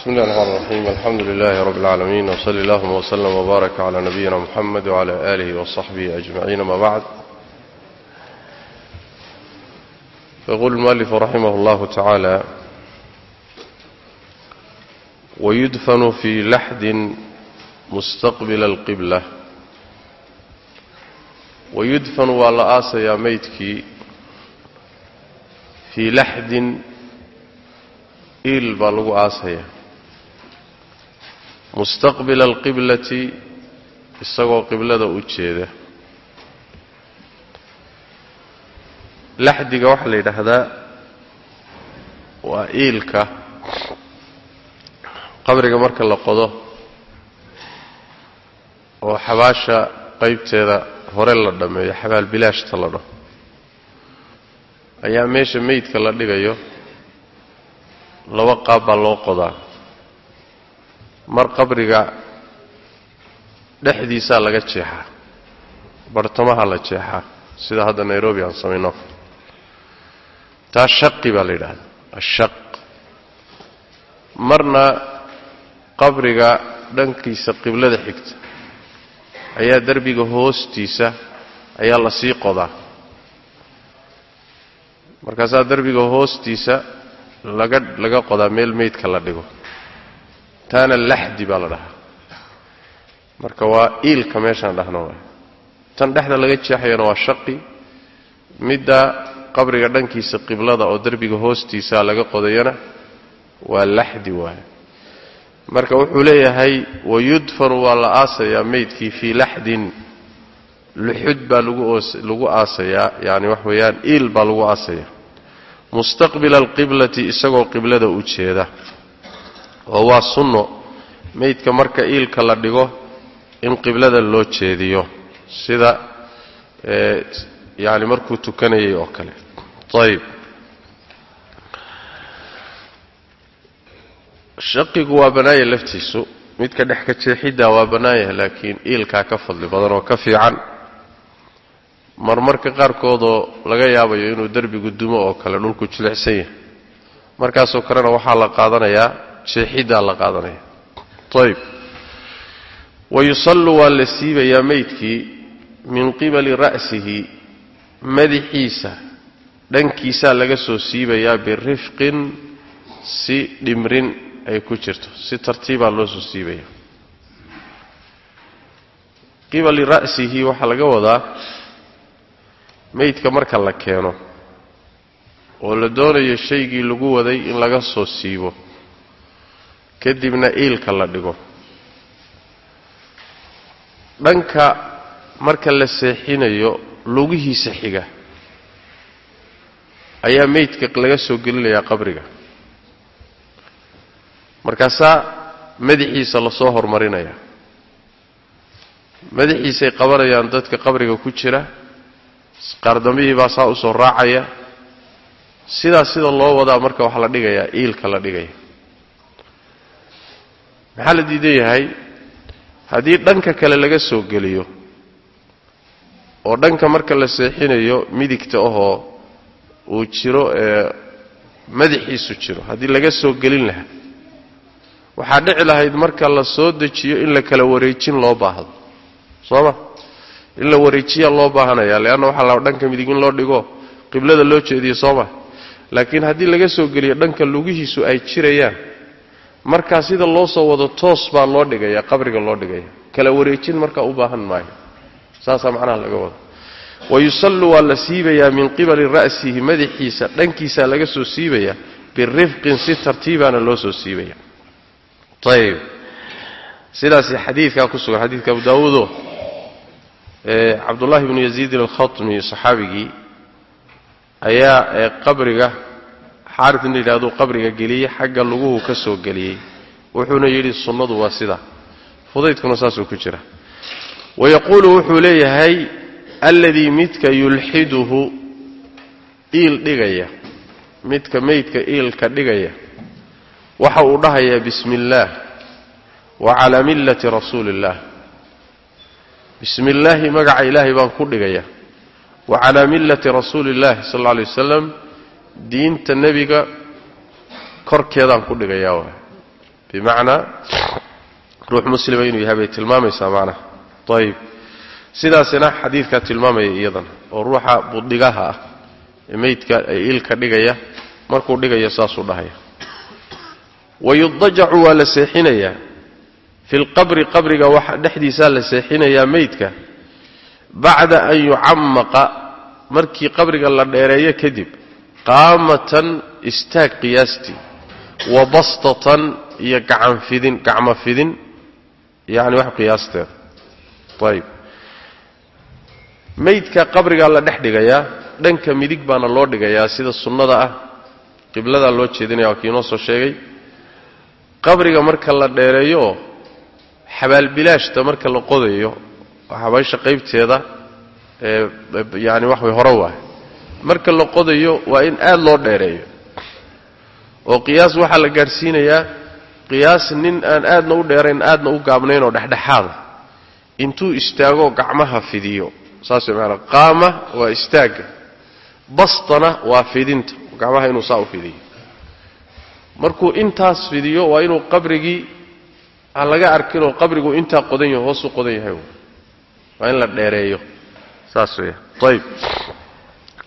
بسم الله الرحمن الرحيم الحمد لله رب العالمين وصلى اللهم وسلم وبارك على نبينا محمد وعلى آله وصحبه أجمعين ما بعد يقول المؤلف رحمه الله تعالى ويدفن في لحد مستقبل القبلة ويدفن ولا آس يا ميتك في لحد إيل بالغو آسيا mustaqbila alqiblati isagoo qiblada u jeeda laxdiga waxaa la yidhaahdaa waa iilka qabriga marka la qodo oo xabaasha qaybteeda hore la dhammeeyo xabaal bilaashta la dhaho ayaa meesha meydka la dhigayo laba qaab baa loo qodaa mar qabriga dhexdiisaa laga jeexaa bartamaha la jeexaa sida hadda nairobi aan samayno taa shaqi baa la yidhaahdaa ashaq. Marna qabriga dhankiisa qiblada xigta ayaa derbiga hoostiisa ayaa la sii qodaa. Markaasaa derbiga hoostiisa laga laga qodaa meel meydka la dhigo taana laxdi baa la dhahaa marka waa iilka meeshaan dhahno tan dhexda laga jeexayana waa shaqi. Midda qabriga dhankiisa qiblada oo derbiga hoostiisa laga qodayana waa laxdi waay. Marka wuxuu leeyahay wayudfanu waa la aasayaa meydkii fii laxdin. Luxud baa lagu aasayaa yani wax weeyaan iil baa lagu aasayaa mustaqbila alqiblati isagoo qiblada u jeeda oo waa sunno meydka marka iilka la dhigo in qiblada loo jeediyo sida yani markuu tukanayay oo kale. Ayib shaqigu waa bannaaya laftiisu midka dhex ka jeexiddaa waa bannaayah laakiin iilkaa ka fadli badan oo ka fiican. Marmarka qaarkoodoo laga yaabayo inuu derbigu dumo oo kale dhulku jilicsan yahay. Markaasoo kalena waxaa la qaadanayaa jeexiddaa la qaadanaya. Ayib wayusallu waa la siibayaa meydkii min qibali ra'sihi madaxiisa dhankiisaa laga soo siibayaa birifqin si dhimrin ay ku jirto si tartiibaa loo soo siibaya. Qibali ra'sihi waxaa laga wadaa meydka marka la keeno oo la doonayo shaygii lagu waday in laga soo siibo kadibna iilka la dhigo. Dhanka marka la seexinayo lugihiisa xiga ayaa meydka laga soo gelinayaa qabriga. Markaasaa madaxiisa la soo hormarinayaa. Madaxiisay qabanayaan dadka qabriga ku jira qaardambihii baa saa u soo raacaya. Sidaas sida loo wadaa marka waxaa la dhigayaa iilka la dhigaya maxaa la diidan yahay? Haddii dhanka kale laga soo geliyo oo dhanka marka la seexinayo midigta ahoo uu jiro ee madaxiisu jiro haddii laga soo gelin lahaa waxaa dhici lahayd marka la soo dejiyo in la kala wareejin loo baahdo. Soo ma in la wareejiyaa loo baahanaya leanna waxaa la dhanka midig in loo dhigo qiblada loo jeediyo soo ma laakiin haddii laga soo geliyo dhanka lugihiisu ay jirayaan markaa sida loo soo wado toos baa loo dhigaya qabriga loo dhigaya. Kala wareejin markaa u baahan maayo. Saasaa macnaha laga wada wayusallu waa la siibayaa min qibali ra'sihi madaxiisa dhankiisaa laga soo siibaya birifqin si tartiibaana loo soo siibaya. Ayib sidaasi xadiidkaa ku sugan xadiidka abu daawuudo cabdullahi bnu yaziidin alkhatmi saxaabigii ayaa qabriga xaarid in la yidhahduu qabriga geliyey xagga luguhu ka soo geliyey. Wuxuuna yidhi sunnadu waa sida. Fudaydkuna saasuu ku jira. Wayaquulu wuxuu leeyahay alladii midka yulxiduhu iil dhigaya. Midka meydka iilka dhigaya. Waxa uu dhahayaa bismi illaah wa calaa millati rasuuli illaah bismi illaahi magaca ilaahay baan ku dhigaya. Wa calaa millati rasuuli illahi sal alla alay wasalam diinta nebiga korkeedaan ku dhigayaa waay. Bimacnaa ruux muslima inuu yahay bay tilmaamaysaa macnaha ayib sidaasina xadiidkaa tilmaamaya iyadana oo ruuxa budhigaha ah meydka ee ilka dhigaya markuu dhigaya saasuu dhahaya. Wayudajacu waa la seexinayaa fi lqabri qabriga waxa dhexdiisaa la seexinayaa meydka. Bacda an yucamaqa markii qabriga la dheereeyo kadib qaamatan istaag qiyaastii wa bastatan iyo gacan fidin gacmo fidin yacni wax qiyaasteeda ayib meydka qabrigaa la dhex dhigayaa dhanka midig baana loo dhigayaa sida sunnada ah qibladaa loo jeedinaya waa kii inoo soo sheegay. Qabriga marka la dheereeyo xabaalbilaashta marka la qodayo xabaysha qaybteeda ee yaani wax way hore waay marka la qodayo waa in aada loo dheereeyo. oo qiyaas waxaa la gaadhsiinayaa qiyaas nin aan aadna u dheerayn aadna u gaabnayn oo dhexdhexaada intuu istaago gacmaha fidiyo. Saas way maanaa qaama waa istaagga bastana waa fidinta. Gacmaha inuu saa u fidiyo. Markuu intaas fidiyo waa inuu qabrigii aan laga arkinoo qabrigu intaa qodan yahay hoosuu qodan yahay. Waa in la dheereeyo. Saas weya ayib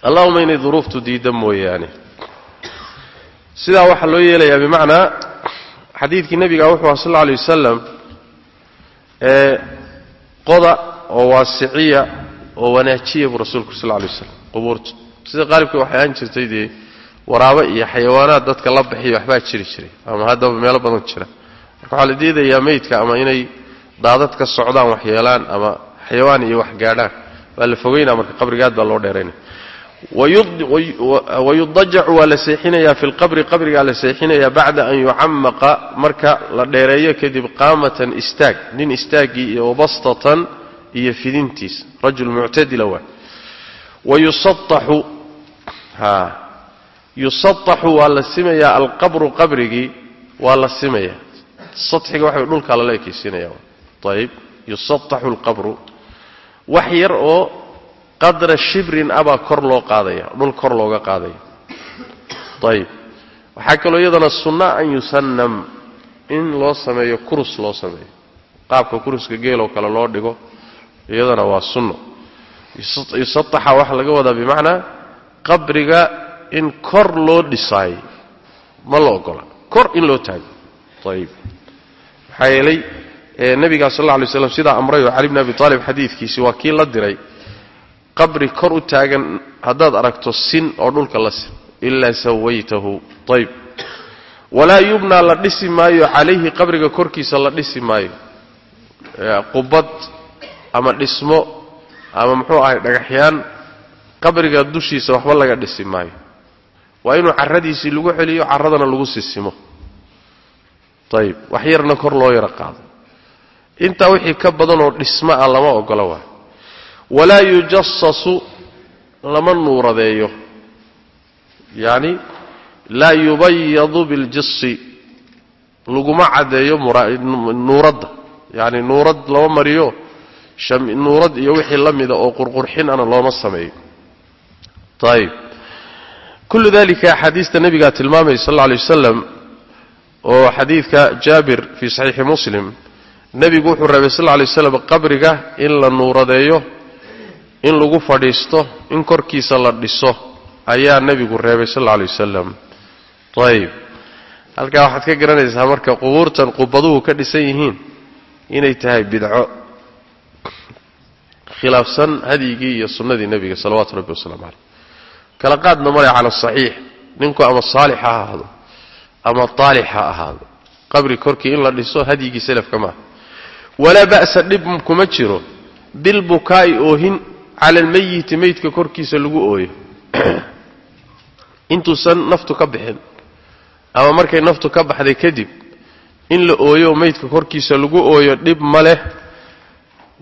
allahuma inay duruuftu diidda mooyaane. Sidaa waxaa loo yeelayaa bimacnaa xadiidkii nebiga wuxuu aha sal alay wasalam ee qoda oo waasiciya oo wanaajiya buu rasuulku sal alay waslam qubuurta. Sida qaalibka waxay ahaan jirtay dee waraabo iyo xayawaanaad dadka la bixiya waxbaa jiri jiray ama haddaba meelo badan jira. Marka waxaa la diidayaa meydka ama inay daadad ka socdaan wax ama xayawaan iyo wax gaadhaan. Waa la fogeynaa marka qabriga aad baa loo dheeraynaya wayudajacu waa la seexinayaa fi lqabri qabrigaa la seexinayaa bacda an yucamaqa marka la dheereeyo kadib qaamatan istaag nin istaaggii iyo wabastatan iyo fidintiisa rajul muctadila waay wayusaaxu yusaaxu waa la simayaa alqabru qabrigii waa la simayaa saxiga waxa dhulkaa lala ekaysiinaya ayib yusaaxu alqabru wax yar oo qadra shibrin abaa kor loo qaadaya dhul kor looga qaadaya. Ayib waxaa kaloo iyadana sunna an yusannam in loo sameeyo kurus loo sameeyo. Qaabka kuruska geeloo kale loo dhigo iyadana waa sunno. Yusaaxa waxaa laga wadaa bimacnaa qabriga in kor loo dhisaayo ma la ogola. Kor in loo taago. Ayib maxaa yeelay nabigaa sal alla alay slam sidaa amrayoo cali bni abi aalib xadiidkiisi waa kii la diray qabri kor u taagan haddaad aragto sin oo dhulka la sin ilaa sawaytahu. Ayb walaa yubnaa la dhisi maayo. Calayhi qabriga korkiisa la dhisi maayo. Qubad ama dhismo ama muxuu ahay dhagaxyaan qabriga dushiisa waxba laga dhisi maayo. Waa inuu carradiisii lagu celiyo carradana lagu sisimo. Ayib wax yarna kor loo yaro qaado. Intaa wixii ka badanoo dhismo ah lama ogola waay walaa yujasasu lama nuuradeeyo. Yacni laa yubayadu biljisi laguma caddeeyo nuuradda. Yacni nuurad lama mariyo nuurad iyo wixii la mida oo qurqurxin looma sameeyo. Ayib kullu dalika axaadiista nebigaa tilmaamaya sal alla alay wasalam oo xadiidka jaabir fii saxiixi muslim nebigu wuxuu reebay sal alla alay waslam qabriga in la nuuradeeyo in lagu fadhiisto in korkiisa la dhiso ayaa nebigu reebay sal alla alay wasalam ayib halkaa waxaad ka garanaysaa marka qubuurtan qubaduhu ka dhisan yihiin inay tahay bidco. Khilaafsan hadyigii iyo sunnadii nebiga salawaatu rabbi wasalaamu caleyh kala qaadna male cala saxiix ninku ama saalix ha ahaado ama taalix ha ahaado. Qabri korkii in la dhiso hadyigii selafka maaha walaa ba'sa dhib kuma jiro. Bilbukaa'i oohin cala almayiti meydka korkiisa lagu ooyo. Intuusan naftu ka bixin ama markay naftu ka baxday kadib in la ooyo meydka korkiisa lagu ooyo dhib ma leh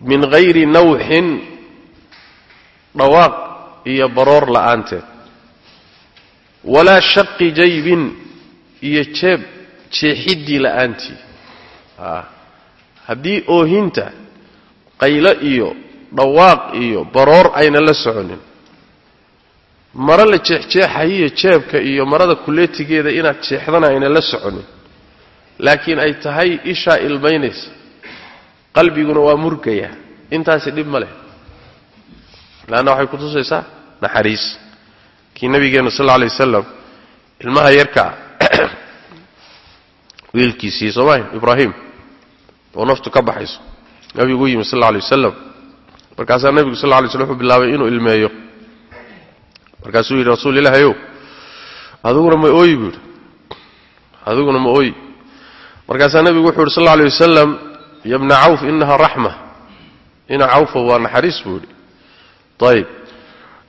min hayri nawxin dhawaaq iyo baroor la'aanteed. Walaa shaqi jaybin iyo jeeb jeexiddii la'aantii. Haddii oohinta qaylo iyo dhawaaq iyo baroor ayna la soconin. Maro la jeexjeexayiyo jeebka iyo marada kuleetigeeda inaad jeexdana ayna la soconin. Laakiin ay tahay ishaa ilmaynaysa. Qalbiguna waa murgaya. Intaasi dhib ma leh. Laanna waxay kutusaysaa naxariis. Kii nabigeenna sal alla alay wasalam ilmaha yarkaa wiilkiisii soomahay ibraahim oo naftu ka baxayso. Nabigu u yimi sal alla alay wasalam markaasaa nebigu sal lla lay slam wuxuu bilaabay inuu ilmeeyo. Markaasuu yidhi rasuul ilaahayow adiguna ma ooyi buu yidhi. Adiguna ma ooyi. Markaasaa nebigu wuxuu yidhi sal alay wasalam ya bna cawf inaha raxma. Ina cawfa waa naxariis buu yidhi. Ayib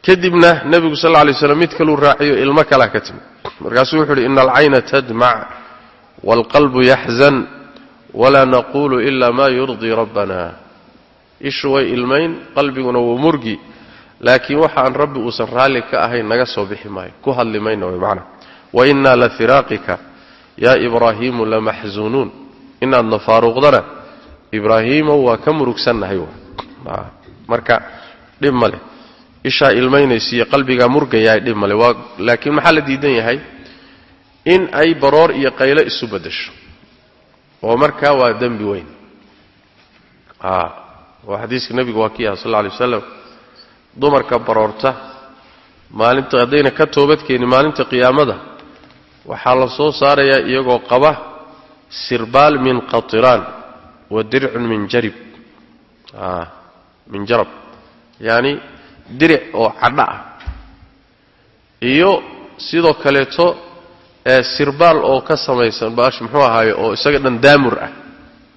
kadibna nebigu sal alla lay mid kaluu raaciyo ilmo kalaa ka timi markaasuu wuxuu yidhi ina alcayna tadmac waalqalbu yaxzan walaa naqulu ila ma yurdii rabbana ishu way ilmayn qalbiguna wuu murgi. Laakiin waxaan rabbi uusan raalli ka ahayn naga soo bixi maayo. Ku hadli mayna way macna. Wa innaa la firaaqika. Yaa ibraahiimu lamaxzuunuun inaadna faaruuqdana ibraahiimow waa ka murugsannahay marka dhib ma leh. Ishaa ilmaynaysiiyo qalbigaa murgayahay dhib male waa laakiin maxaa la diidan yahay? In ay baroor iyo qaylo isu beddesho. Oo markaa waa dembi weyn oo xadiiska nebigu waa kii aha sal alla alay wasalam dumarka baroorta maalinta haddayna ka toobadkeenin maalinta qiyaamada waxaa la soo saarayaa iyagoo qaba sirbaal min qatiraan wa dircun min jarib. Min jarab. Yacani diric oo cadho ah. Iyo sidoo kaleeto sirbaal oo ka samaysan baash muxuu ahaaye oo isaga dhan daamur ah.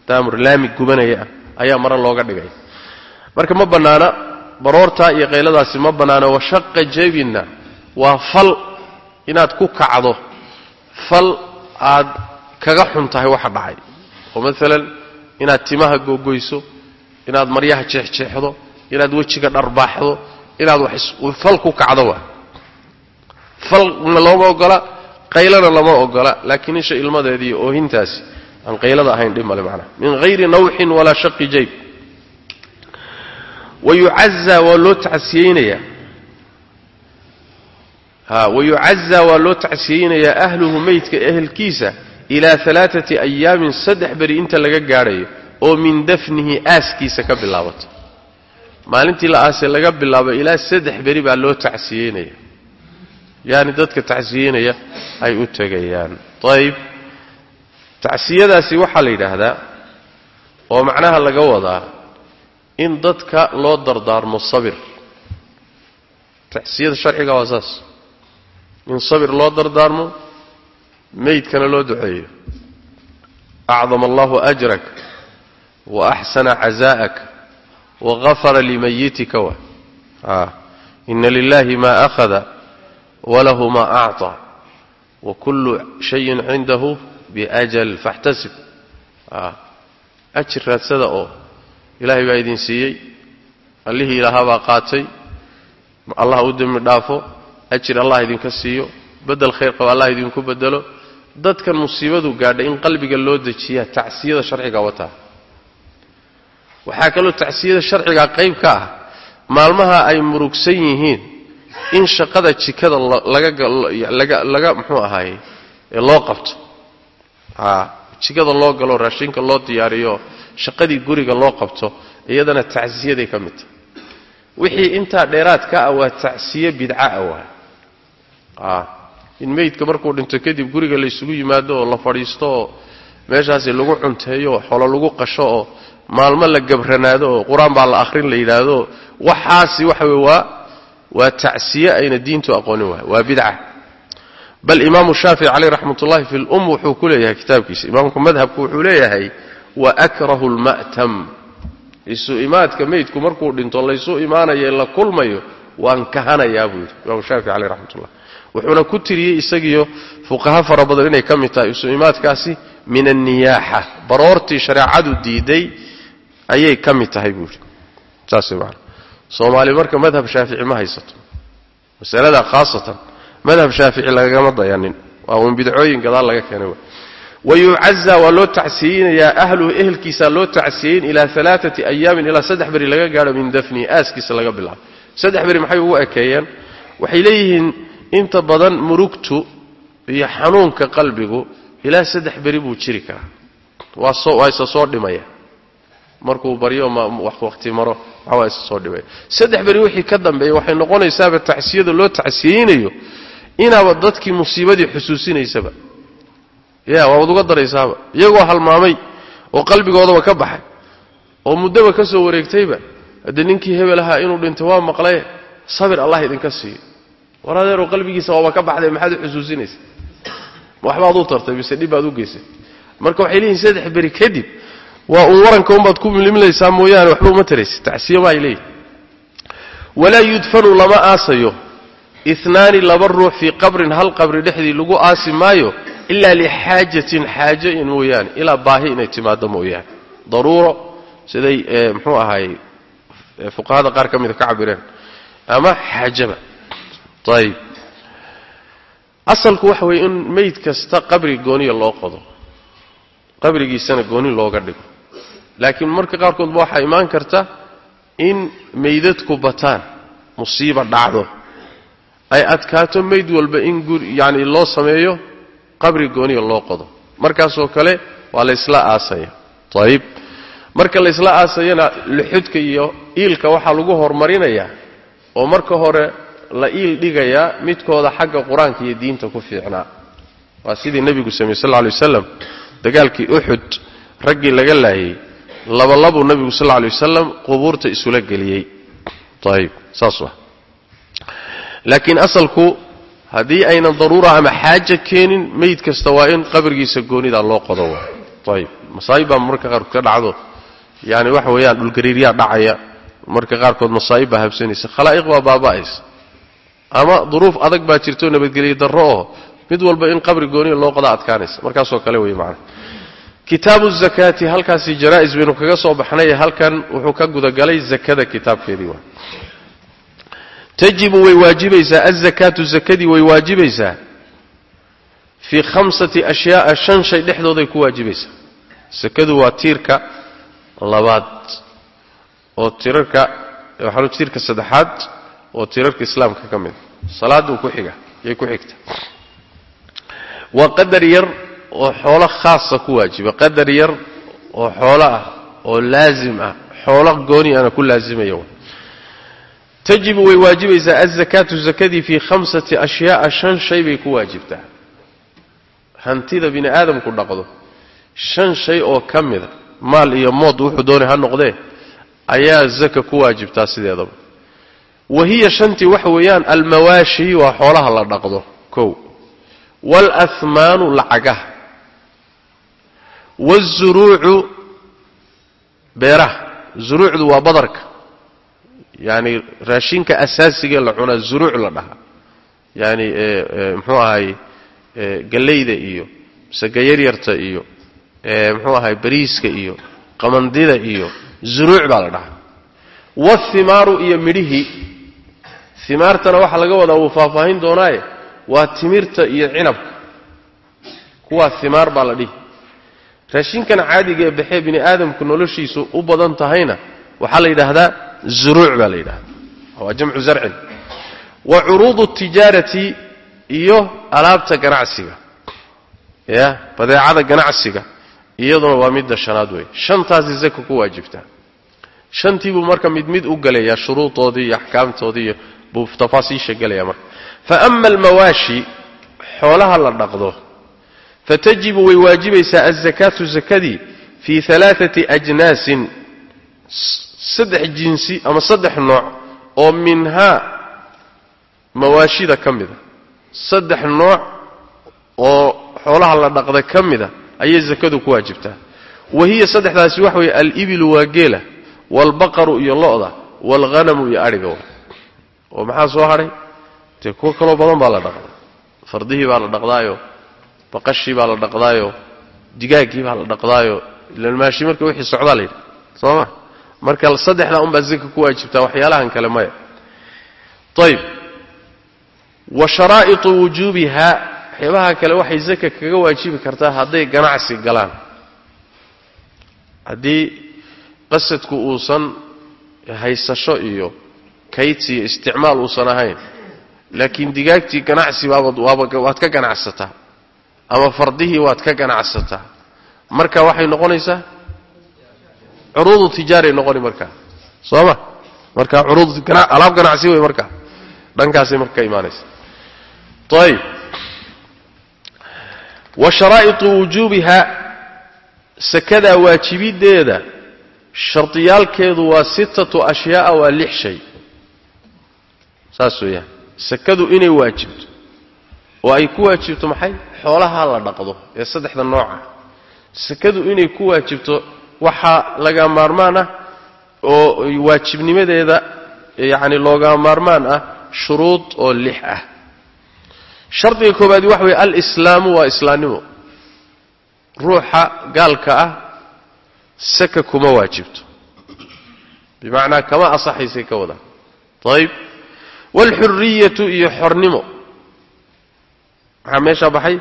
Daamur laami gubanaya ah ayaa mare looga dhigay. Marka ma bannaana baroortaa iyo qayladaasi ma bannaana washaqa jebinna waa fal inaad ku kacdo. Fal aad kaga xun tahay waxa dhacay. Oo maalan inaad timaha googoyso inaad maryaha jeexjeexdo inaad wejiga dharbaaxdo inaad fal ku kacdo waa. Falna looma ogola qaylana lama ogola laakiin isha ilmadeediiy oohintaasi aan qaylada ahayn dhib male macnaha. Min hayri nawxin walaa shaqi jayb. Wayucazaa waa loo tacsiyeynayaa ha wayucazaa waa loo tacsiyeynayaa ahluhu meydka ehelkiisa ilaa alaaati ayaamin saddex beri inta laga gaadhayo oo min dafnihi aaskiisa ka bilaabata. Maalintii la aase laga bilaabo ilaa saddex beri baa loo tacsiyeynaya. Yaani dadka tacsiyeynaya ay u tegayaan. Ayib tacsiyadaasi waxaa la yidhaahdaa oo macnaha laga wadaa in dadka loo dardaarmo sabir. Tacsiyada sharciga waa saas. In sabir loo dardaarmo meydkana loo duceeyo. Acdama allahu ajrak wa axsana cazaa'ak wagafara limayitika wa. Ina lilahi ma akhada walahu ma acطى wakulu shayin cindahu biajal faxtasib. Ajir raadsada oo ilaahay baa idin siiyey. Allihii ilaahabaa qaatay. Allah u dembi dhaafo. Ajir allah idinka siiyo. Bedel khayr qaba allah idinku bedelo. Dadkan musiibadu gaadhay in qalbiga loo dejiyaa tacsiyada sharciga wataa waxaa kaloo tacsiyada sharciga qayb ka ah. Maalmaha ay murugsan yihiin in shaqada jikada laga laga muxuu ahaaye loo qabto jikada loo galo raashinka loo diyaariyo shaqadii guriga loo qabto iyadana tacsiyaday ka mid tahay. Wixii intaa dheeraad ka ah waa tacsiye bidcaah waa. In meydka markuu dhinto kadib guriga laysugu yimaado oo la fadhiisto oo meeshaasi lagu cunteeyo oo xolo lagu qasho oo maalmo la gabranaado oo qur'aan baa la akhrin la yidhaahdo waxaasi waxa wey waa waa tacsiye ayna diintu aqoonin waay waa bidca bal imaamu shaafici caleyh raxmat ullahi fi lum wuxuu ku leeyahay kitaabkiisa. Imaamka madhabku wuxuu leeyahay wa akrahu lma'tam isu imaadka meydku markuu dhinto laysu imaanayo la kulmayo waan kahanayaa buu yidhi imaamu shaafici caleyh raxmat ullah wuxuuna ku tiriyey isagiyo fuqaha fara badan inay ka mid tahay isu imaadkaasi min anniyaaxa baroortii shareecadu diiday ayay ka mid tahay buu yidhi. Saas man soomaali marka madhab shaafici ma haysato. Masalada khaasatan madhab shaafici lagagama dayanin. Waa uun bidcooyin gadaal laga keenay. Wayucazaa waa loo tacsiyeynayaa ahluhu ehelkiisaa loo tacsiyeyn ilaa alaaati ayaamin ilaa saddex beri laga gaadho min dafnihi aaskiisa laga bilaabo. Saddex beri maxay ugu ekeeyeen? Waxay leeyihiin inta badan murugtu iyo xanuunka qalbigu ilaa saddex beri buu jiri karaa. Waa soo dhimaya. Markuu baryo ma wakhti maro waxa waa isa soo dhimaya. Saddex beri wixii ka dambeeya waxay noqonaysaaba tacsiyada loo tacsiyeynayo inaaba dadkii musiibadii xusuusinaysaba. Ya waaad uga daraysaaba. Iyagoo halmaamay oo qalbigoodaba ka baxay oo muddaba ka soo wareegtayba haddee ninkii hebel ahaa inuu dhintay waa maqlaye sabir allah idinka siiyo. War adeeroo qalbigiisa waaba ka baxday maxaad u xusuusinaysa waxbaad u tartay mise dhib baad u geysay? Marka waxay leeyihiin saddex beri kadib waa uun waranka unbaad ku milimlaysaa mooyaane waxba uma taraysa tacsiya maay leeyihiin walaa yudfanu lama aasayo inaani laba ruux fii qabrin hal qabri dhexdii lagu aasi maayo ilaa lixaajatin xaajo in mooyaane ilaa baahi inay timaado mooyaane. Daruuro siday mxuu ahaay fuqahada qaar ka mida ka cabireen ama xaajaba. Ayib asalku waxa weeye in meyd kasta qabri gooniya loo qodo qabrigiisana gooni looga dhigo. Laakiin marka qaarkoodba waxaa imaan karta in meydadku bataan musiiba dhacdo ay adkaato meyd walba in yani loo sameeyo qabri gooniya loo qodo. Markaasoo kale waa laysla aasaya. Ayib marka laysla aasayana luxudka iyo iilka waxaa lagu horumarinayaa oo marka hore la iil dhigayaa midkooda xagga qur'aanka iyo diinta ku fiicnaa. Waa sidii nebigu sameeyey sal lay wasalam dagaalkii uxud raggii laga laayay labalabuu nebigu sal lay wasalam qubuurta isula geliyey. Ayib saas wa laakiin asalku haddii aynan daruura ama xaaja keenin meyd kasta waa in qabrigiisa goonida loo qodo ayib masaa'ib baa marka qaarkood ka dhacdo. Yani waxa weeyaan dhulgariiryaa dhacaya. Marka qaarkood masaa'ib baa habsanaysa khalaa'iq baa baaba'aysa. Ama duruuf adag baa jirto nabadgelyo darro oo mid walba in qabri gooniya loo qoda adkaanaysa. Markaasoo kale wey macana kitaabu zakaati halkaasi jaraa'is baynu kaga soo baxnay halkan wuxuu ka gudagalay zakada kitaabkeedii tajibu way waajibaysaa azakaatu zakadii way waajibaysaa. Fii khamsati ashyaaa shan shay dhexdooday ku waajibaysaa. Sakadu waa tiirka labaad oo tirarka waxaa tiirka saddexaad oo tirarka islaamka ka mid. Salaaduu ku xiga yay ku xigta. Waa qadar yar oo xoolo khaasa ku waajiba qadar yar oo xoolo ah oo laazim ah. Xoolo gooni ana ku laazimaya tajibu way waajibaysaa azakaatu zakadii fii khamsati ashyaaa shan shay bay ku waajibtaa. Hantida bini aadamku dhaqdo shan shay oo ka mida maal iyo mood wuxuu doonay ha noqdee ayaa zaka ku waajibtaa sideedaba. Wa hiya shantii waxa weeyaan almawaashi waa xoolaha la dhaqdo kow. Waalahmaanu lacagaha. Waazuruucu beeraha. Zuruucdu waa badarka yani raashinka asaasigae la cunaa zuruuc la dhahaa yani mxuu ahay gallayda iyo masegayaryarta iyo mxuu ahay bariiska iyo qamandida iyo zuruuc baa la dhahaa wathimaaru iyo midhihii himaartana waxaa laga wadaa wuu faahfaahin doonaaye waa timirta iyo cinabka. Kuwaa himaar baa la dhihi. Raashinkan caadiga ee baxee bini aadamku noloshiisu u badan tahayna waxaa la yidhaahdaa zuruuc baa la yidhahdaa waa jamcu zarcin wa curuudu tijaarati iyo alaabta ganacsiga ya badeecada ganacsiga iyaduna waa midda shanaad wey shantaasi zaka ku waajibtaa shantii buu marka mid mid u gelayaa shuruudoodii iyo axkaamtoodii buu tafaasiisha gelaya marka fa ama almawaashi xoolaha la dhaqdo fatajibu way waajibaysaa azakaatu zakadii fii alaaati ajnaasin saddex jinsi ama saddex nooc oo minhaa mawaashida ka mida saddex nooc oo xoolaha la dhaqda ka mida ayay zakadu ku waajibtaa. Wa hiya saddexdaasi waxa weeye alibilu waa geela waalbaqaru iyo lo'da waalghanamu iyo adhiga oo maxaa soo hadhay dee kuwo kaloo badan baa la dhaqdaa. Fardihii baa la dhaqdaayo baqashii baa la dhaqdaayo digaaggii baa la dhaqdaayo ilan maashi marka wixii socdaa la yidhi. Soo ma marka saddexdaa unbaa zaka ku waajibtaa waxyaalahan kale maya. Ayib wa sharaa'itu wujuubiha waxyaabaha kale waxay zaka kaga waajibi kartaa hadday ganacsi galaan. Haddii qasadku uusan haysasho iyo kaydsi iyo isticmaal uusan ahayn laakiin digaagtii ganacsi waad ka ganacsataa ama fardihii waad ka ganacsataa. Marka waxay noqonaysaa curuudu tijaaray noqoni markaa soo ma marka alaab ganacsi wey markaa dhankaasay marka ka imaanaysa. Ayib wa sharaa'iطu wujuubiha sakadaa waajibideeda shardiyaalkeedu waa sittatu ashyaaa waa lix shay. Saas weeyaan. Sakadu inay waajibto. Oo ay ku waajibto maxay? Xoolaha la dhaqdo ee saddexda nooca sakadu inay ku waajibto waxaa laga maarmaan ah oo waajibnimadeeda yacni looga maarmaan ah shuruud oo lix ah. Shardiga koobaadi waxa weeye alislaamu waa islaamnimo. Ruuxa gaalka ah saka kuma waajibto. Bimacnaa kama asaxaysay ka wadaa ayib waalxuriyatu iyo xornimo. Maxaa meeshaa baxay?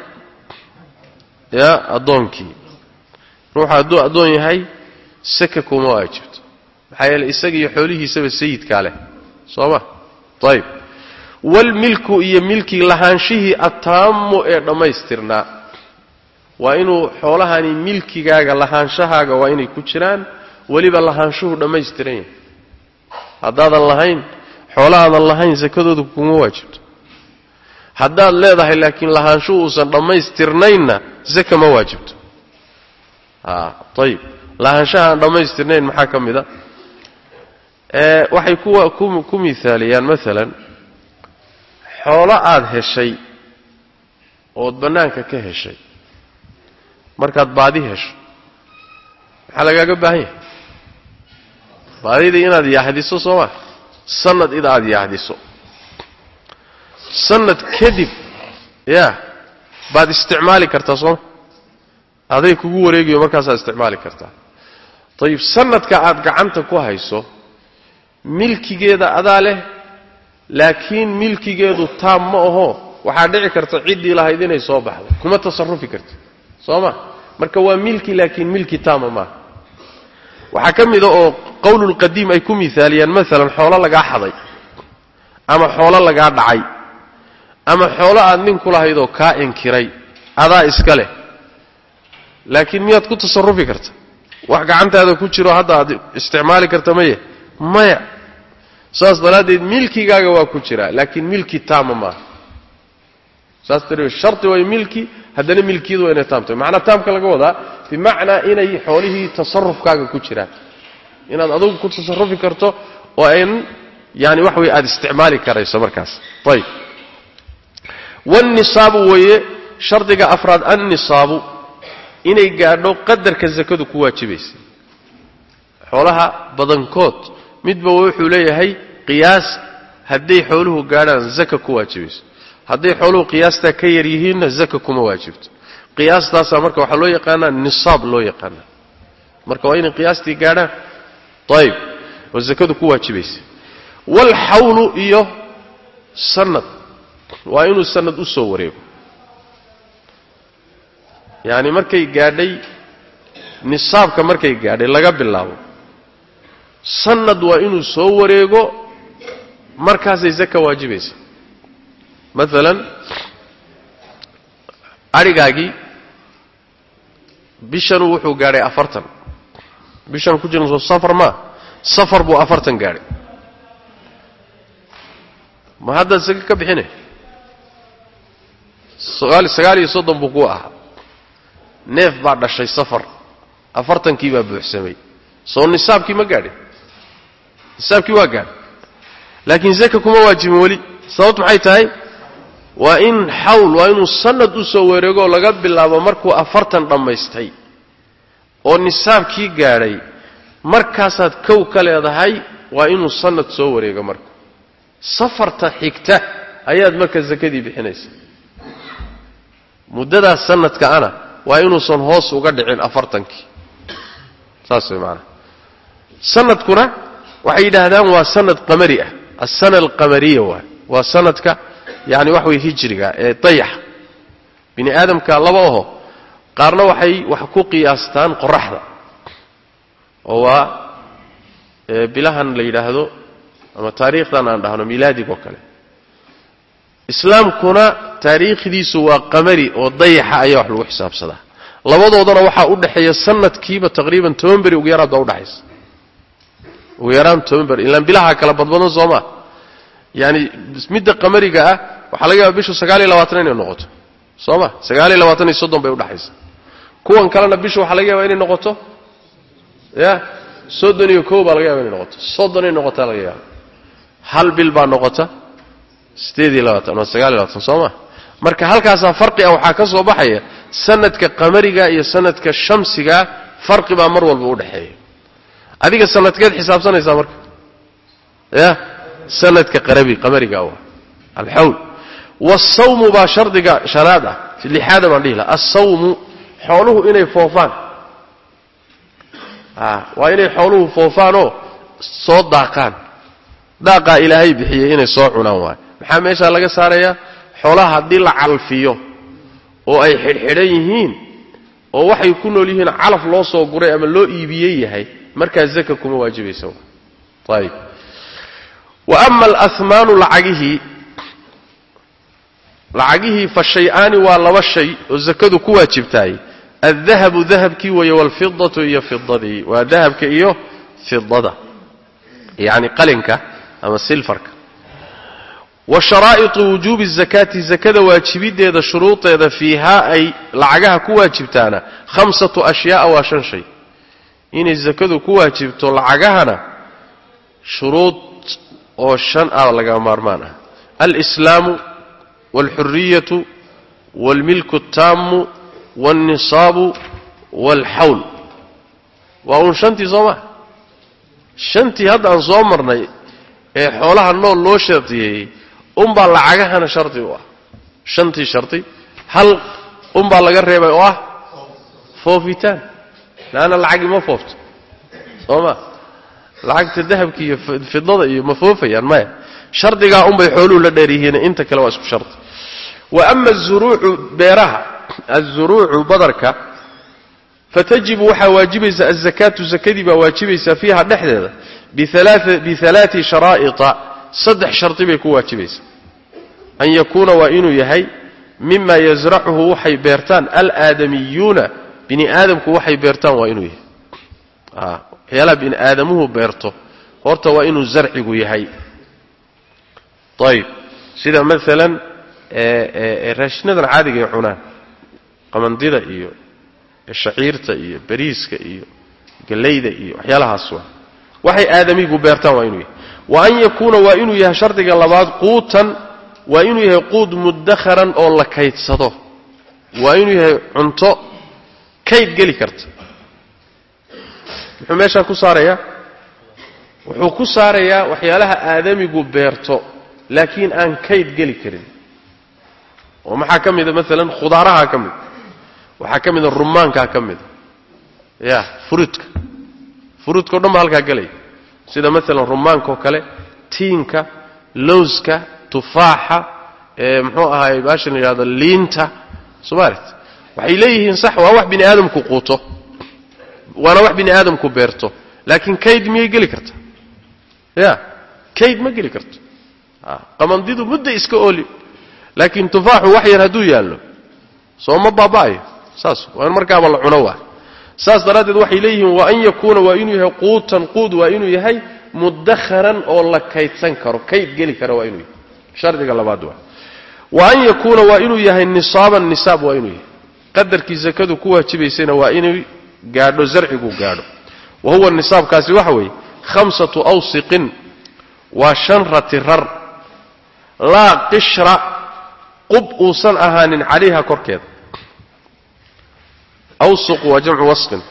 Ya addoonkii ruuxa hadduu addoon yahay saka kuma waajibto maxaa yeele isaga iyo xoolihiisaba sayidkaa leh. Soo ma? Ayib waalmilku iyo milkii lahaanshihii attaamu ee dhammaystirnaa. Waa inuu xoolahani milkigaaga lahaanshahaaga waa inay ku jiraan weliba lahaanshuhu dhammaystiran yahay. Haddaadan lahayn xoolahaadan lahayn sakadooda kuma waajibto haddaad leedahay laakiin lahaanshuhu uusan dhammaystirnaynna saka ma waajibto ayib lahaanshaha aan dhammaystirnayn maxaa ka mid a? Waxay ku miaaliyaan maalan xoolo aada heshay ood bannaanka ka heshay markaad baadi hesho maxaa lagaaga baahan yahay? Baadida inaad yaahdiso soo maa sanad id aad yaahdiso sanad kadib ya baad isticmaali kartaa sooma aday kugu wareegayo markaasaad isticmaali kartaa. Ayib sanadka aad gacanta ku hayso milkigeeda adaa leh laakiin milkigeedu taam ma aho waxaa dhici karta ciddii lahayd inay soo baxdo. Kuma tasarufi karti soo ma? Marka waa milki laakiin milki taama maaha waxaa ka mida oo qowlulqadiim ay ku miaaliyaan maalan xoolo lagaa xaday ama xoolo lagaa dhacay ama xoolo aad nin ku lahaydoo kaa inkiray adaa iska leh laakiin miyaad ku tasarufi karta? Wax gacantaada ku jiro hadda aad isticmaali karta maye? Maya. Saas daraaddeed milkigaaga waa ku jiraa laakiin milki taama maaha. Saas daree shardi way milki haddana milkiyadu waa inay taam macnaa taamka laga wadaa bimacnaa inay xoolihii tasarufkaaga ku jiraan. Inaad adugu ku tasarufi karto oo ayn yani wax wey aada isticmaali karayso markaas. Ayib wاnisaabu weeye shardiga afraad annisaabu inay gaadho qadarka zakadu ku waajibaysa xoolaha badankood midba wuxuu leeyahay qiyaas hadday xooluhu gaadhaan zaka ku waajibayso hadday xooluhu qiyaastaa ka yar yihiinna zaka kuma waajibto. Qiyaastaasaa marka waxaa loo yaqaanaa nisaab loo yaqaanaa. Marka waa inay qiyaastii gaadhaan ayib oo zakadu ku waajibaysa waalxawlu iyo sanad waa inuu sanad u soo wareego yacani markay gaadhay nisaabka markay gaadhay laga bilaabo. Sanad waa inuu soo wareego markaasay zaka waajibaysa. Maalan adhigaagii bishanu wuxuu gaadhay afartan. Bishan ku jirna soo safar maa? Safar buu afartan gaadhay. Ma haddaad saka ka bixine? Sagaal iyo soddon buu kuu ahaa neef baa dhashay safar. Afartankii baa buuxsamay. Soo nisaabkii ma gaadhin nisaabkii waa gaadhay laakiin zaka kuma waajibin weli. Sababt maxay tahay? Waa in xawl waa inuu sanad u soo wareegoo laga bilaabo markuu afartan dhammaystay. Oo nisaabkii gaadhay markaasaad kow ka leedahay waa inuu sanad soo wareego marka. Safarta xigta ayaad marka sakadii bixinaysa. Muddadaas sanadka ana waa inuusan hoos uga dhicin afartankii. Saas way maanaa sanadkuna waxay yidhaahdaan waa sanad qamari ah. Asana alqamariya waay waa sanadka yani wax way hijriga ee dayaxa bini aadamka laba oho qaarna waxay wax ku qiyaastaan qoraxda. Oo waa bilahan la yidhaahdo ama taariikhdan aan dhahno milaadig oo kale islaamkuna taariikhdiisu waa qamari oo dayaxa ayaa wax lagu xisaabsadaa. Labadoodana waxaa u dhexeeya sanadkiiba taqriiban toban beri ugu yaraad baa udhexaysa ugu yaraan toban beri ilaan bilaha kala badbadan soo maa yaani midda qamariga ah waxaa laga yaaba bishu sagaal iyo labaatan inay noqoto. Soo ma? Sagaal iyo labaatan iyo soddon bay udhexaysa kuwan kalena bishu waxaa laga yaaba inay noqoto? Ya? Soddon iyo kow baa laga yaba inay noqoto. Soddon inay noqotaa laga yaaba hal bil baa noqota sideed iyo labaatan ama sagaal iyo labaatan soo ma? Marka halkaasaa farqi ah waxaa ka soo baxaya sanadka qamariga iyo sanadka shamsiga farqi baa mar walba udhexeeya adiga sanadkeed xisaabsanaysaa marka? Ya? Sanadka qamariga waa. Alxawl. Wasawmu baa shardiga shanaad ah. Lixaada baan dhihi laha assawmu xooluhu inay foofaan. Waa inay xooluhu foofaanoo soo daaqaan. Daaqaa ilaahay bixiyey inay soo cunaan waayo maxaa meeshaa laga saarayaa? Xoolaha haddii la calfiyo oo ay xidhxidhan yihiin oo waxay ku nool yihiin calaf loo soo guray ama loo iibiyey yahay markaa zaka kuma waajibaysa ayib wa ama alahmaanu lacagihii lacagihii fa shay-aani waa laba shay oo zakadu ku waajibtaay aldahabu dahabkii weeye waalfidatu iyo fidadii waa dahabka iyo fidada yacni qalinka ama silfarka wa sharaa'itu wujuubi zakaati zakada waajibideeda shuruudeeda fiihaa ay lacagaha ku waajibtaana. Khamsatu ashyaaa waa shan shay. Inay zakadu ku waajibto lacagahana shuruud oo shan ah laga maarmaan ah. Alislaamu waalxuriyatu waalmilku attaamu waalnisaabu waalxawl waa uun shantii soo maa shantii hadda aan soo marnay ee xoolaha nool loo shardiyeeyey unbaa lacagahana shardi u ah. Shantii shardi. Hal unbaa laga reebay oo ah? Foofitaan. Laanna lacagii ma foofto. Soo ma? Lacagta dahabka iyo fidada iyo ma foofayaan maya. Shardigaa unbay xooluhu la dheer inta kale waa isku shardi. Wa ama azuruucu beeraha azuruucu badarka fatajibu waxaa waajibaysa azakaatu zakadii baa waajibaysaa fiiha dhexdeeda bialaati sharaa'ita saddex shardi bay ku waajibaysaa an yakuuna waa inuu yahay mima yasracuhu waxay beertaan alaadamiyuuna bini aadamku waxay beertaan waa inuu yahay. Waxyaalaha bini aadamuhu beerto horta waa inuu zarcigu yahay. Ayib sida maalan raashinadan caadiga ay cunaan. Qamandida iyo shaciirta iyo bariiska iyo gallayda iyo waxyaalahaas waa. Waxay aadamigu beertaan waa inuu yahay wa an yakuuna waa inuu yahay shardiga labaad quutan waa inuu yahay quud mudakharan oo la kaydsado. Waa inuu yahay cunto kayd geli karta. Muxuu meeshaa ku saarayaa wuxuu ku saarayaa waxyaalaha aadamigu beerto laakiin aan kayd geli karin. Oo maxaa ka mida maalan khudaaraha ka mida waxaa ka mida rumaankaa ka mida ya furuudka furuudkao dhan ba halkaa gelaya sida maalan rumaankaoo kale tiinka lowska tufaaxa muxuu ahaay baasha la yidhahdo liinta somalit waxay leeyihiin sax waa wax bini aadamku quuto waana wax bini aadamku beerto laakiin kayd miyay geli karta? Ya kayd ma geli karto. Qamandidu mudda iska ooli laakiin tufaaxu wax yar hadduu yaallo soo ma baaba'ayo saas waa markaaba la cuno waa saas daraaddeed waxay leeyihiin wa an yakuuna waa inuu yahay quutan quud waa inuu yahay mudakharan oo la kaydsan karo kayd geli kara waa inuu yahay. Shardiga labaad waa wa an yakuuna waa inuu yahay nisaaban nisaab waa inuu yahay. Qadarkii sakadu ku waajibaysayna waa inuu gaadho zarcigu gaadho. Wa huwa nisaabkaasi waxa weeye khamsatu awsiqin waa shan rati rar. Laa qishra qub uusan ahaanin calayha korkeeda awsuqu waa jamcu wasqin.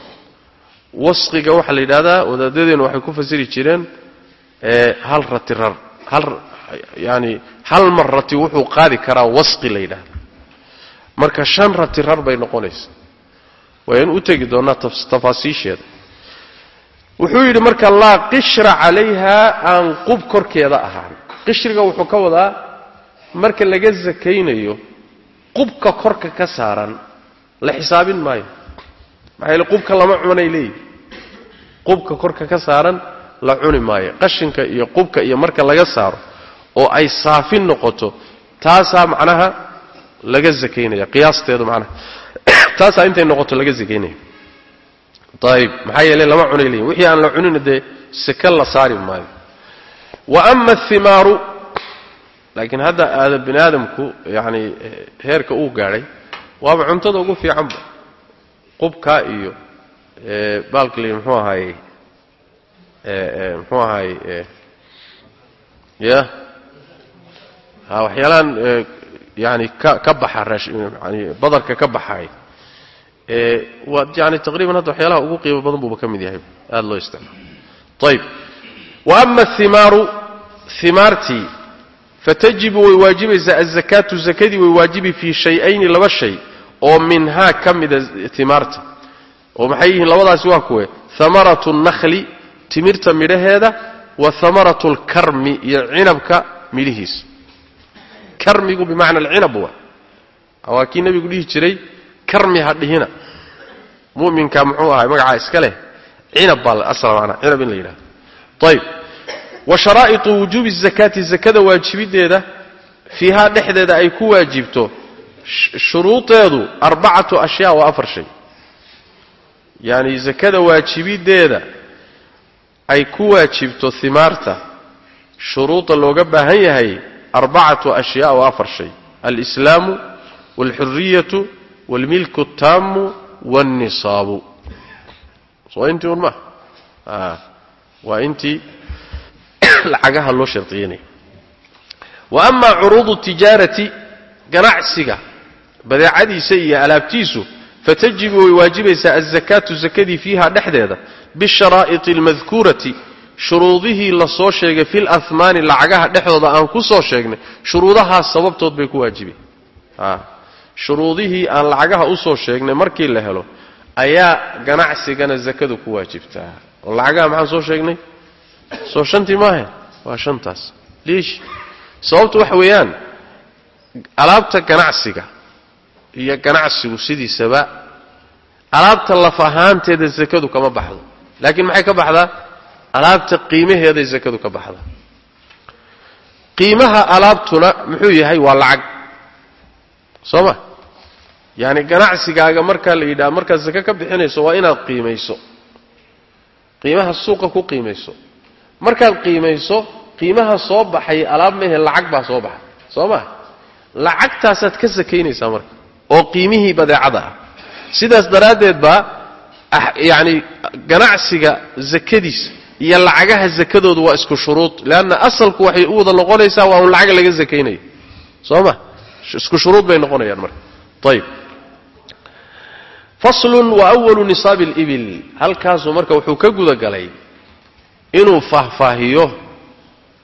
Wasqiga waxaa la yidhahdaa wadaadadeenu waxay ku fasiri jireen hal rati rar hal yaani hal mar rati wuxuu qaadi karaa wasqi la yidhahda marka shan rati rar bay noqonaysa waynu u tegi doonnaa tafaasiisheeda wuxuu yidhi marka laa qishra calayha aan qub korkeeda ahaan. Qishriga wuxuu ka wadaa marka laga sakaynayo qubka korka ka saaran la xisaabin maayo. Maxaa yaele qubka lama cunay leeyihi qubka korka ka saaran la cuni maayo. Qashinka iyo qubka iyo marka laga saaro oo ay saafin noqoto taasaa macnaha laga zakaynaya. Qiyaasteedu macnaha. Taasaa intay noqoto laga zakaynaya. Ayib maxaa yeele lama cunay leeyihiin wixii aan la cunin dee seke la saari maayo. Wa ama athimaaru laakiin hadda aada bini aadamku yacani heerka uu gaadhay waaba cuntada ugu fiicanba qubkaa iyo baalkali muxuu ahaayey muxuu ahaayey ya? Ha waxyaalahan yani ka baxa yani badarka ka baxaay yani taqriban hadda waxyaalaha ugu qiimo badan buuba ka mid yahay aada loo isticmaalo ayib wa ama athimaaru himaartii fatajibu way waajibaysaa azakaatu zakadii way waajibi fii shay-ayni laba shay oo minhaa ka mida timaarta oo maxay yihiin labadaasi waa kuwe? Amaratu nakhli timirta midhaheeda wa amaratu lkarmi iyo cinabka midhihiisa. Karmigu bimacna alcinab waay waa kii nebigu dhihi jiray karmi ha dhihina. Muminka muxuu ahay magacaa iska leh cinab baa laasla cinab in la yidhahdo. Ayb wa sharaa'iu wujuubi zakaati zakada waajibideeda fiihaa dhexdeeda ay ku waajibto shuruudeedu arbacatu ashyaa waa afar shay. Yacni sakada waajibiddeeda ay ku waajibto himaarta shuruuda looga baahan yahay arbacatu ashyaa waa afar shay. Alislaamu waalxuriyatu waalmilku attaamu wاlnisaabu soo intii un ma ah, waa intii lacagaha loo shardiyanaya wa ama curuudu tijaarati ganacsiga badeecadiisa iyo alaabtiisu fatajibu way waajibaysaa azakaatu zakadii fiiha dhexdeeda bisharaa'iti almadkuurati shuruudihii la soo sheegay fil ahmaani lacagaha dhexdooda aan ku soo sheegnay shuruudahaas sababtood bay ku waajibeen. Shuruudihii aan lacagaha u soo sheegnay markii la helo ayaa ganacsigana zakadu ku waajibtaa. Oo lacagaha maxaan soo sheegnay? Soo shantii maahe waa shantaas. Liish. Sababtu waxa weeyaan alaabta ganacsiga iyo ganacsigu sidiisaba alaabta laf ahaanteeda zakadu kama baxdo. Laakiin maxay ka baxdaa alaabta qiimaheeday zakadu ka baxdaa qiimaha alaabtuna muxuu yahay waa lacag. Soo ma? Yaani ganacsigaaga markaa la yidhaha markaad zake ka bixinayso waa inaad qiimayso. Qiimaha suuqa ku qiimayso. Markaad qiimayso qiimaha soo baxay alaab mehe lacag baa soo baxay soo ma? Lacagtaasaad ka sakaynaysaa marka oo qiimihii badeecada ah. Sidaas daraaddeed baa yacani ganacsiga zakadiisa iyo lacagaha zakadooda waa isku shuruud leanna asalku waxay u wada noqonaysaa waa un lacag laga zakaynayo. Soo ma? Isku shuruud bay noqonayaan marka. Ayib faslun wa walu nisaabi alibil halkaasuu marka wuxuu ka gudagalay inuu faahfaahiyo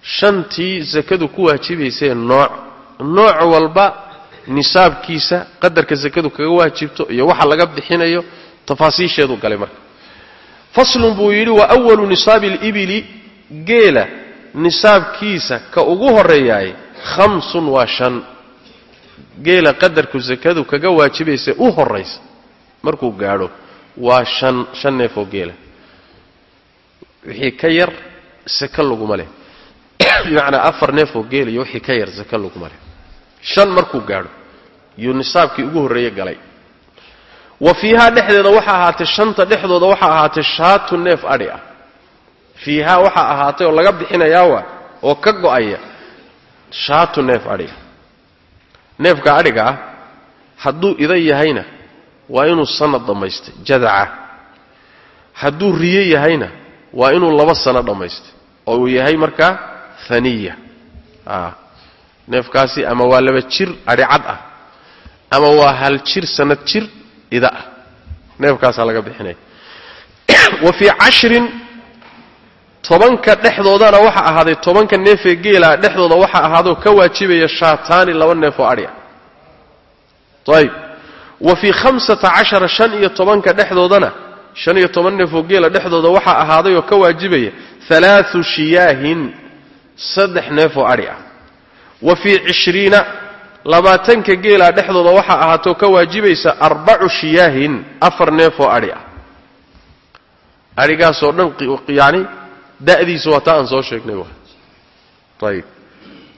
shantii zakadu ku waajibaysee nooc. Nooc walba nisaabkiisa qadarka zakadu kaga waajibto iyo waxa laga bixinayo tafaasiisheedu galay marka. Faslun buu yidhi wa walu nisaabi alibili geela nisaabkiisa ka ugu horeeyaay khamsun waa shan. Geela qadarku sakadu kaga waajibaysa u horaysa markuu gaadho waa shan shan neefoo geela. Wixii ka yar saka laguma leh. Bimacnaa afar neefoo geela iyo wixii ka yar saka laguma leh. Shan markuu gaadho yuu nisaabkii ugu horreeye galay. Wa fiihaa dhexdeeda waxaa ahaatay shanta dhexdooda waxaa ahaatay shaatu neef adhi ah. Fiihaa waxaa ahaatay oo laga bixinayaawa oo ka go'aya shaatu neef adhiga neefka adhiga ah hadduu ida yahayna waa inuu sanad dhammaystay jadaca. Hadduu riyo yahayna waa inuu laba sano dhammaystay oo uu yahay markaa haniya neefkaasi ama waa laba jir adhicad ah ama waa hal jir sanad jir ida ah. Neefkaasaa laga bixinaya wa fii cashrin tobanka dhexdoodana waxaa ahaaday tobanka neefee geela dhexdooda waxaa ahaadoo ka waajibaya shaataani laba neefoo adhi ah ayib wa fii hamsata cashara shan iyo tobanka dhexdoodana shan iyo toban neefoo geela dhexdooda waxaa ahaadayoo ka waajibaya halaau shiyaahin saddex neefoo adhi ah wa fii cishriina labaatanka geela dhexdooda waxaa ahaatoo ka waajibaysa arbacu shiyaahin afar neefoo adhi ah. Adhigaasoo dhan yani da'diisa waa taa aan soo sheegnay ayib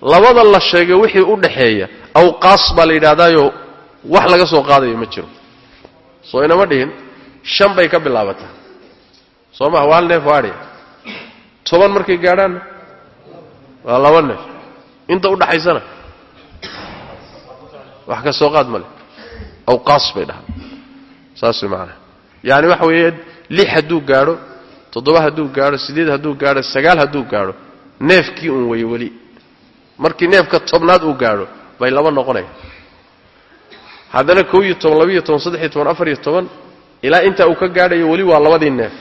labada la sheegay wixii u dhaxeeya awqaas baa la yidhahdaayo wax laga soo qaadayo ma jiro. Soo inama dhihin shan bay ka bilaabataa. Soo maha waa hal neef waadhiya toban markay gaadhaanna waa laba neef. Inta u dhaxaysana wax ka soo qaad male awqaas bay dhahaa saas way macanaha yaani waxa weeye lix hadduu gaadho toddoba hadduu gaadho siddeed hadduu gaadho sagaal hadduu gaadho neefkii un weye weli. Markii neefka tobnaad uu gaadho bay laba noqonaya. Haddana kow iyo toban labiiyo toban saddex iyo toban afar iyo toban ilaa intaa uu ka gaadhayo weli waa labadii neef.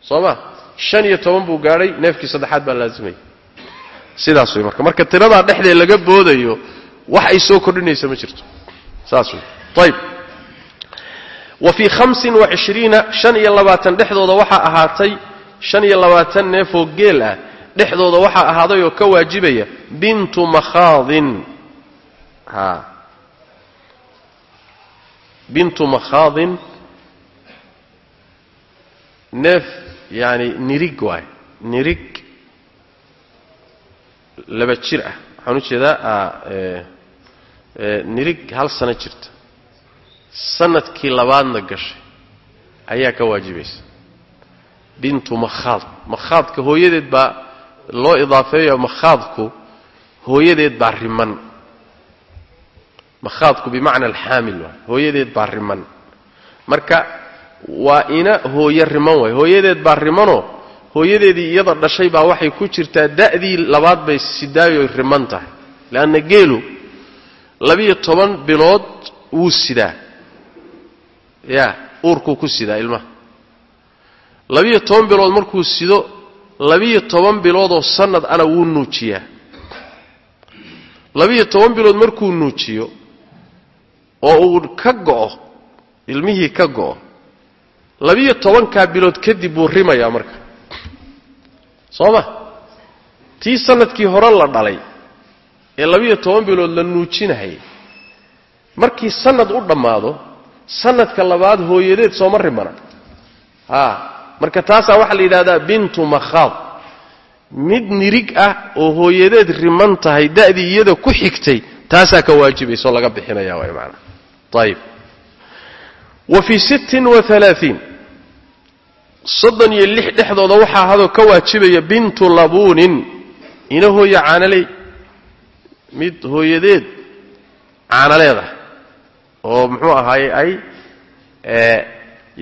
Soo ma? Shan iyo toban buu gaadhay neefkii saddexaad baa laazimaya sidaas wey marka. Marka tiradaa dhexdee laga boodayo wax ay soo kordhinaysa ma jirto. Saas wey ayb wa fii hamsin wa cishriina shan iyo labaatan dhexdooda waxaa ahaatay shan iyo labaatan neefoo geel ah dhexdooda waxaa ahaaday oo ka waajibaya bintu makhaadin. Ha. Bintu makhaadin. Neef yaani nirig waay. Nirig laba jir ah. Waxaan u jeedaa nirig hal sano jirta. Sanadkii labaadna gashay. Ayaa ka waajibaysa. Bintu makhaad. Makhaadka hooyadeed baa loo idaafeeyo makhaadku hooyadeed baa riman. Makhaadku bimacna alxaamil hooyadeed baa riman. Marka waa ina hooyo riman waay. Hooyadeed baa rimanoo hooyadeedii iyada dhashay baa waxay ku jirtaa da'dii labaad bay sidaayoy riman tahay. Leanna geelu labiyo toban bilood wuu sidaa. Ya uurkuu ku sidaa ilmaha labiyo toban bilood markuu sido labiyo toban biloodoo sanad ana wuu nuujiyaa. Labiyo toban bilood markuu nuujiyo oo uu ka go'o ilmihii ka go'o labiyo tobankaa bilood kadib buu rimayaa marka. Soo ma? Tii sannadkii hore la dhalay ee labiyo toban bilood la nuujinahayay markii sanad u dhammaado sanadka labaad hooyadeed sooma rimana. A marka taasaa waxaa la yidhahdaa bintu makhaad mid nirig ah oo hooyadeed riman tahay da'dii iyada ku xigtay taasaa ka waajibaysa oo laga bixinaya waay maanaa ayib wa fii sittin wa alaaثiin soddon iyo lix dhexdooda waxaa hadoo ka waajibaya bintu labuunin. Ina hooya caanaley mid hooyadeed caanaleedah oo muxuu ahaaye ay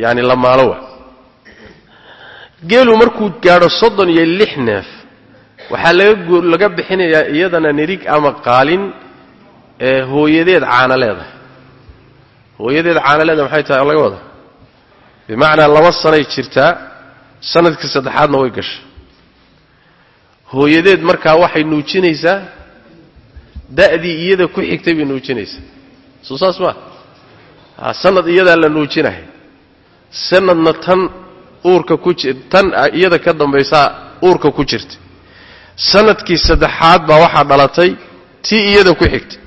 yaani lamaalowa geelu markuu gaadho soddon iyo lix neef waxaa laga laga bixinayaa iyadana nirig ama qaalin ee hooyadeed caana leedahay hooyadeed caana leedahay maxay tahay oo laga wada bimacnaa laba sanay jirtaa sannadkii saddexaadna way gashay. Hooyadeed markaa waxay nuujinaysaa da'dii iyada ku xigtay bay nuujinaysaa. Soo saas maa a sanad iyadaa la nuujinahay. Sanadna tan uurka ku tan iyada ka dambaysaa uurka ku jirta sannadkii saddexaad baa waxaa dhalatay tii iyada ku xigtay.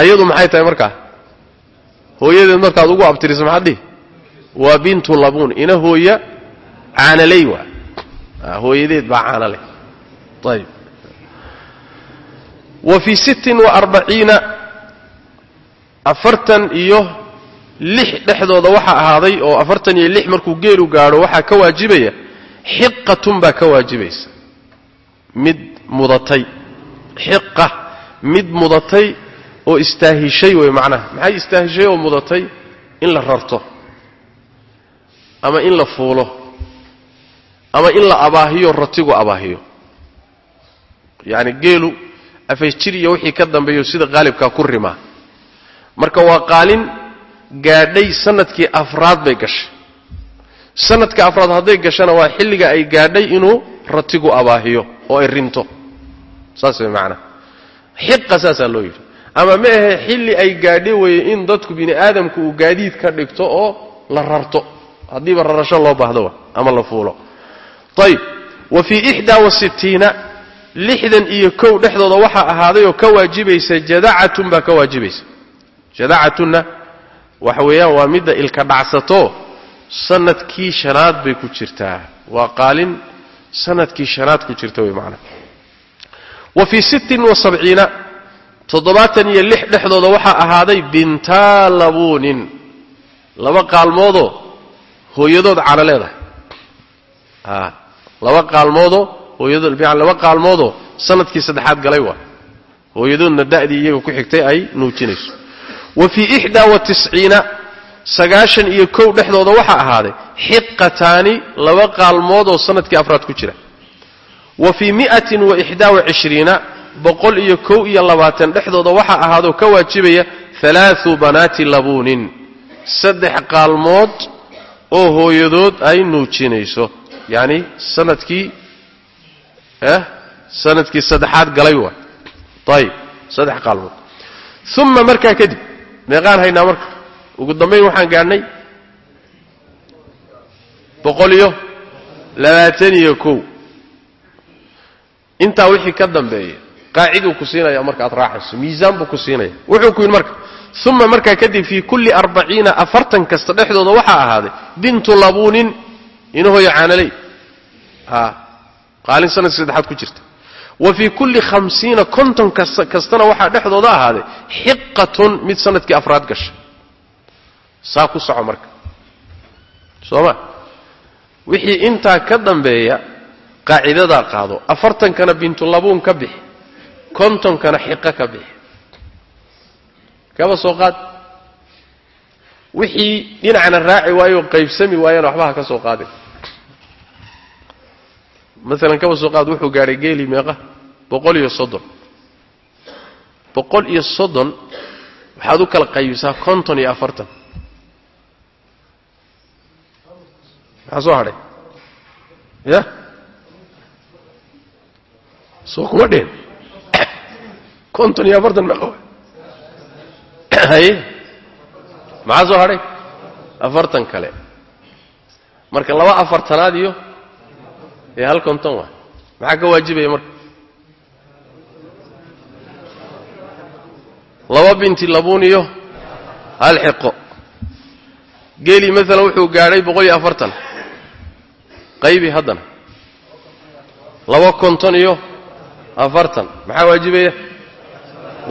Ayadu maxay tahay markaa? Hooyadeed markaad ugu abtiriso maxaad dhihi? Waa bintu labuun. Ina hooya caanaley waa. Hooyadeed baa caanaley. Ayib wa fii sittin wa arbaciina afartan iyo lix dhexdooda waxaa ahaaday oo afartan iyo lix markuu geelu gaadho waxaa ka waajibaya xiqatun baa ka waajibaysa. Mid mudatay xiqa mid mudatay oo istaahishay wey macnaha. Maxay istaahishay oo mudatay? In la rarto ama in la fuulo ama in la abaahiyo ratigu abaahiyo. Yacani geelu afayjir iyo wixii ka dambeeyo sida qaalibkaa ku rimaa marka waa qaalin gaadhay sannadkii afraad bay gashay. Sanadka afraad hadday gashana waa xilliga ay gaadhay inuu ratigu abaahiyo oo ay rinto. Saas way macnaha xiqa saasaa loo yidhi. Ama ma ahe xilli ay gaadhay weeye in dadku bini aadamku uu gaadiid ka dhigto oo la rarto. Haddiiba rarasho loo baahdo ama la fuulo. Ayib wa fii ixdaa wa sittiina lixdan iyo kow dhexdooda waxaa ahaaday oo ka waajibaysa jadacatun baa ka waajibaysa. Jadacatunna waxa weeyaan waa midda ilka dhacsato sannadkii shanaad bay ku jirtaa. Waa qaalin sannadkii shanaad ku jirta wey macnaha wa fii sittin wa sabciina toddobaatan iyo lix dhexdooda waxaa ahaaday bintaa labuunin. Laba qaalmoodoo hooyadood cana leedahay. Laba qaalmoodoo hooyadood laba qaalmoodoo sannadkii saddexaad galay waa hooyadoodna da'dii iyaga ku xigtay ay nuujinayso. Wa fii ixdaa wa tisciina sagaashan iyo kow dhexdooda waxaa ahaaday xiqataani laba qaalmood oo sannadkii afraad ku jira. Wa fii mi'atin wa ixdaa wa cishriina boqol iyo kow iyo labaatan dhexdooda waxaa ahaadoo ka waajibaya halaau banaati labuunin. Saddex qaalmood oo hooyadood ay nuujinayso. Yacni sannadkii sannadkii saddexaad galay waa ayib saddex qaalmood. Uma markaa kadib meeqaan haynaa marka. Ugu dambayn waxaan gaadhnay boqol iyo labaatan iyo kow. Intaa wixii ka dambeeya qaaciduu ku siinaya marka aad raacayso miisaan buu ku siinaya. Wuxuu ku yidhi marka uma markaa kadib fii kulli arbaciina afartan kasta dhexdooda qaalin sannadkii saddexaad ku jirta. Wa fii kulli hamsiina konton kastana waxaa dhexdooda ahaaday xiqatun mid sannadkii afraad gasha saa ku soco marka. Soo ma? Wixii intaa ka dambeeya qaacidadaa qaado. Afartankana bintulabuun ka bixi kontonkana xiqo ka bixi. Kaba soo qaad. Wixii dhinacna raaci waayo qaybsami waayana waxba ha ka soo qaadin maalan kaba soo qaad wuxuu gaadhay geeli meeqa boqol iyo soddon. Boqol iyo soddon waxaad u kala qaybisaa konton iyo afartan. Maxaa soo hadhay ya? Soo kuma dheen. Konton iyo afartan meeqa haye maxaa soo hadhay afartan kale. Marka laba afartanaad iyo ee hal konton waa? Maxaa ka waajibaya marka? Laba binti labuun iyo hal xiqo. Geelii maalan wuxuu gaadhay boqol iyo afartan. Qaybi haddana. Laba konton iyo afartan. Maxaa waajibaya?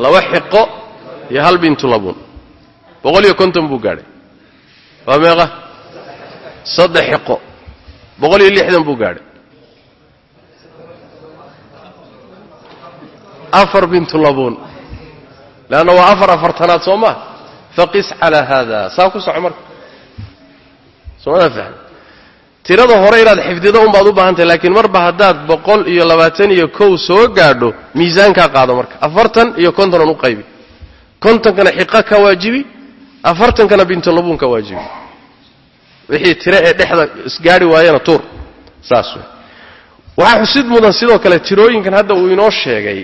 Laba xiqo iyo hal bintu labuun. Boqol iyo konton buu gaadhay. Waa meeqa? Saddex xiqo. Boqol iyo lixdan buu gaadhay afar bintu labuun. Leanna waa afar afartanaad soo maa faqis calaa haada saa ku soco marka. Soomada fahmi? Tirada hore inaad xifdido unbaad u baahantahay laakiin marba haddaad boqol iyo labaatan iyo kow soo gaadho miisaankaa qaado marka. Afartan iyo kontonan u qaybi. Kontonkana xiqa ka waajibi afartankana bintulabuun ka waajibi. Wixii tiro ee dhexda isgaadhi waayana tuur. Saas waxaa xusid mudan sidoo kale tirooyinkan hadda uu inoo sheegay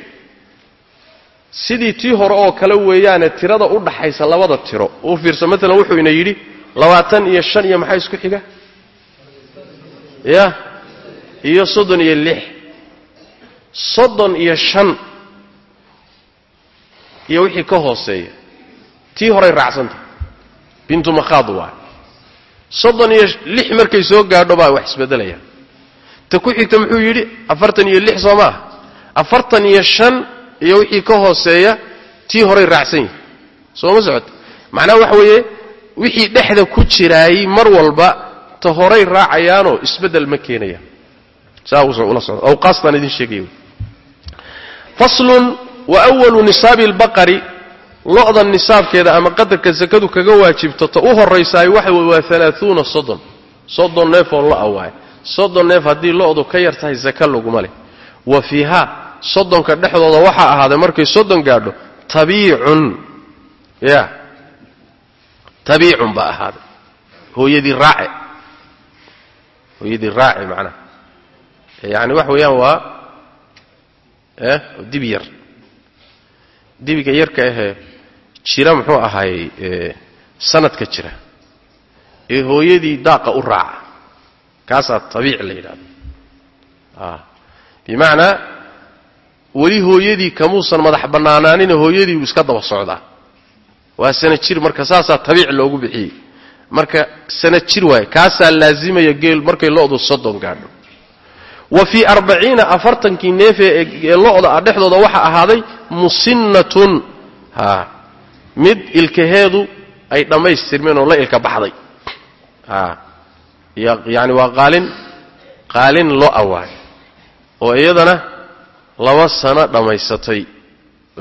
sidii tii hore oo kale weeyaane tirada u dhaxaysa labada tiro. U fiirsa maalan wuxuu ina yidhi labaatan iyo shan iyo maxaa isku xiga? Ya? Iyo soddon iyo lix. Soddon iyo shan. Iyo wixii ka hooseeya. Tii horay raacsanta bintu makhaad waa. Soddon iyo lix markay soo gaadho baa wax isbeddelaya ta ku xigta muxuu yidhi afartan iyo lix soo maaha. Afartan iyo shan iyo wixii ka hooseeya tii horay raacsan yihi soo ma socota macnaha waxa weeye wixii dhexda ku jiraayey mar walba ta horay raacayaanoo isbeddel ma keenayaan. Saa ula socdo awqaastaan idin sheegaya faslun wa walu nisaabi albaqari lo-da nisaabkeeda ama qadarka sakadu kaga waajibto ta u horraysaay waxa wey waa alaaثuuna soddon. Soddon neef oo lo'a waaye. Soddon neef haddii lo-du ka yar tahay laguma leh. Wa fiiha soddonka dhexdooda waxaa ahaaday markay soddon gaadho tabiicun. Ya. Tabiicun baa ahaaday. Hooyadii raace. Hooyadii raace macnaha. Yani waxa weeyaan waa dibi yar. Dibiga yarka ahee jira muxuu ahaayey sanadka jira. Ee hooyadii daaqa u raaca. Kaasaa tabiic la yidhahdo bimacnaa weli hooyadii kamuusan madax bannaanaanina hooyadii uu iska daba socdaa. Waa sana jir marka saasaa tabiic loogu bixiyey. Marka sana jir waaye kaasaa laazimaya geel markay lo-du soddon gaadho. Wa fii arbaciina afartankii neefee ee lo-da ah dhexdooda waxaa ahaaday musinnatun. Ha mid ilkaheedu ay dhammaystirmeen oo la ilka baxday. Yani waa qaalin qaalin lo'a waay oo iyadana laba sano dhammaysatay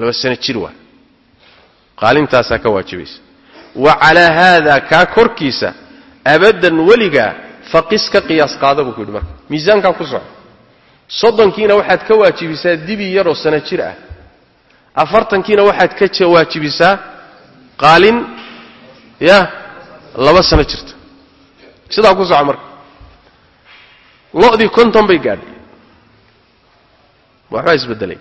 laba sano jir waay qaalintaasaa ka waajibaysa. Wa calaa haada kaa korkiisa abaddan weligaa faqis ka qiyaas qaada buu ku yidhi marka. Miisaankaa ku soco soddonkiina waxaad ka waajibisaa dibi yaroo sano jir ah. Afartankiina waxaad ka waajibisaa qaalin ya laba sano jirta. Sidaa ku soco marka. Lo-dii konton bay gaadhay waxbaa isbedelay.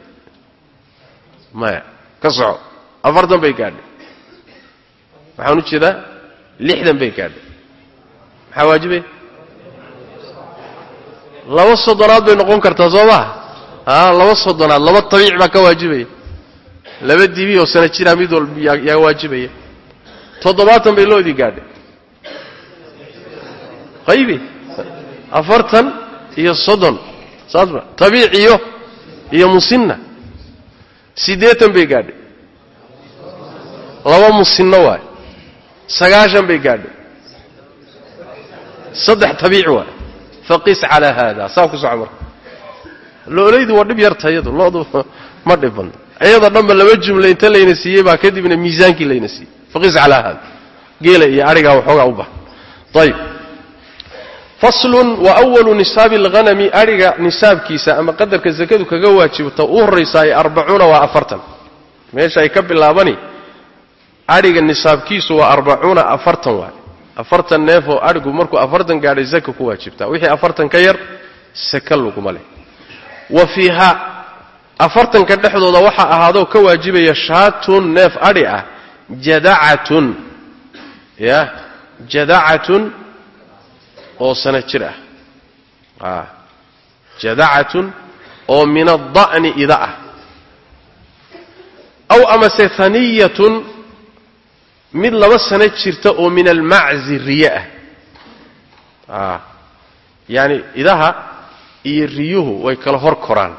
Maya ka soco. Afartan bay gaadhay waxaan u jeedaa lixdan bay gaadhay maxaa waajibay laba soddonaad bay noqon kartaa soo maha a laba soddonaad laba tabiic baa ka waajibaya. Laba dibi oo sana jiraa mid walba yaa waajibaya. Toddobaatan bay loodii gaadhay qaybi? Afartan iyo soddon. Saas ma? Tabiic iyo iyo musinna. Siddeetan bay gaadhay. Laba musinno waay. Sagaashan bay gaadhay. Saddex tabiic waay. Faqis calaa haada. Saa ku soco marka. Loolaydu waa dhib yarta iyadu. Loodu ma dhib badna iyada dhanba laba jumla inta layna siiyey baa kadibna miisaankii layna siiyey. Faqis calaa haada. Geela iyo adhigaa waxoogaa u baahan ayib faslun wa walu nisaabi alghanami adhiga nisaabkiisa ama qadarka sakadu kaga waajibta u horraysaaye arbacuuna waa afartan. Meesha ay ka bilaabani adhiga nisaabkiisu waa arbacuuna afartan waay. Afartan neefoo adhigu markuu afartan gaadhay saka ku waajibtaa wixii afartan ka yar saka laguma leh. Wa fiiha afartanka dhexdooda waxaa ahaadoo ka waajibaya shaatun neef adhi ah jadacatun. Ya jadacatun oo sana jir ah. Jadacatun oo min ada'ni ida ah. Aw amase haniyatun mid laba sano jirta oo min almaczi riye ah. Yaani idaha iyo riyuhu way kala hor koraan.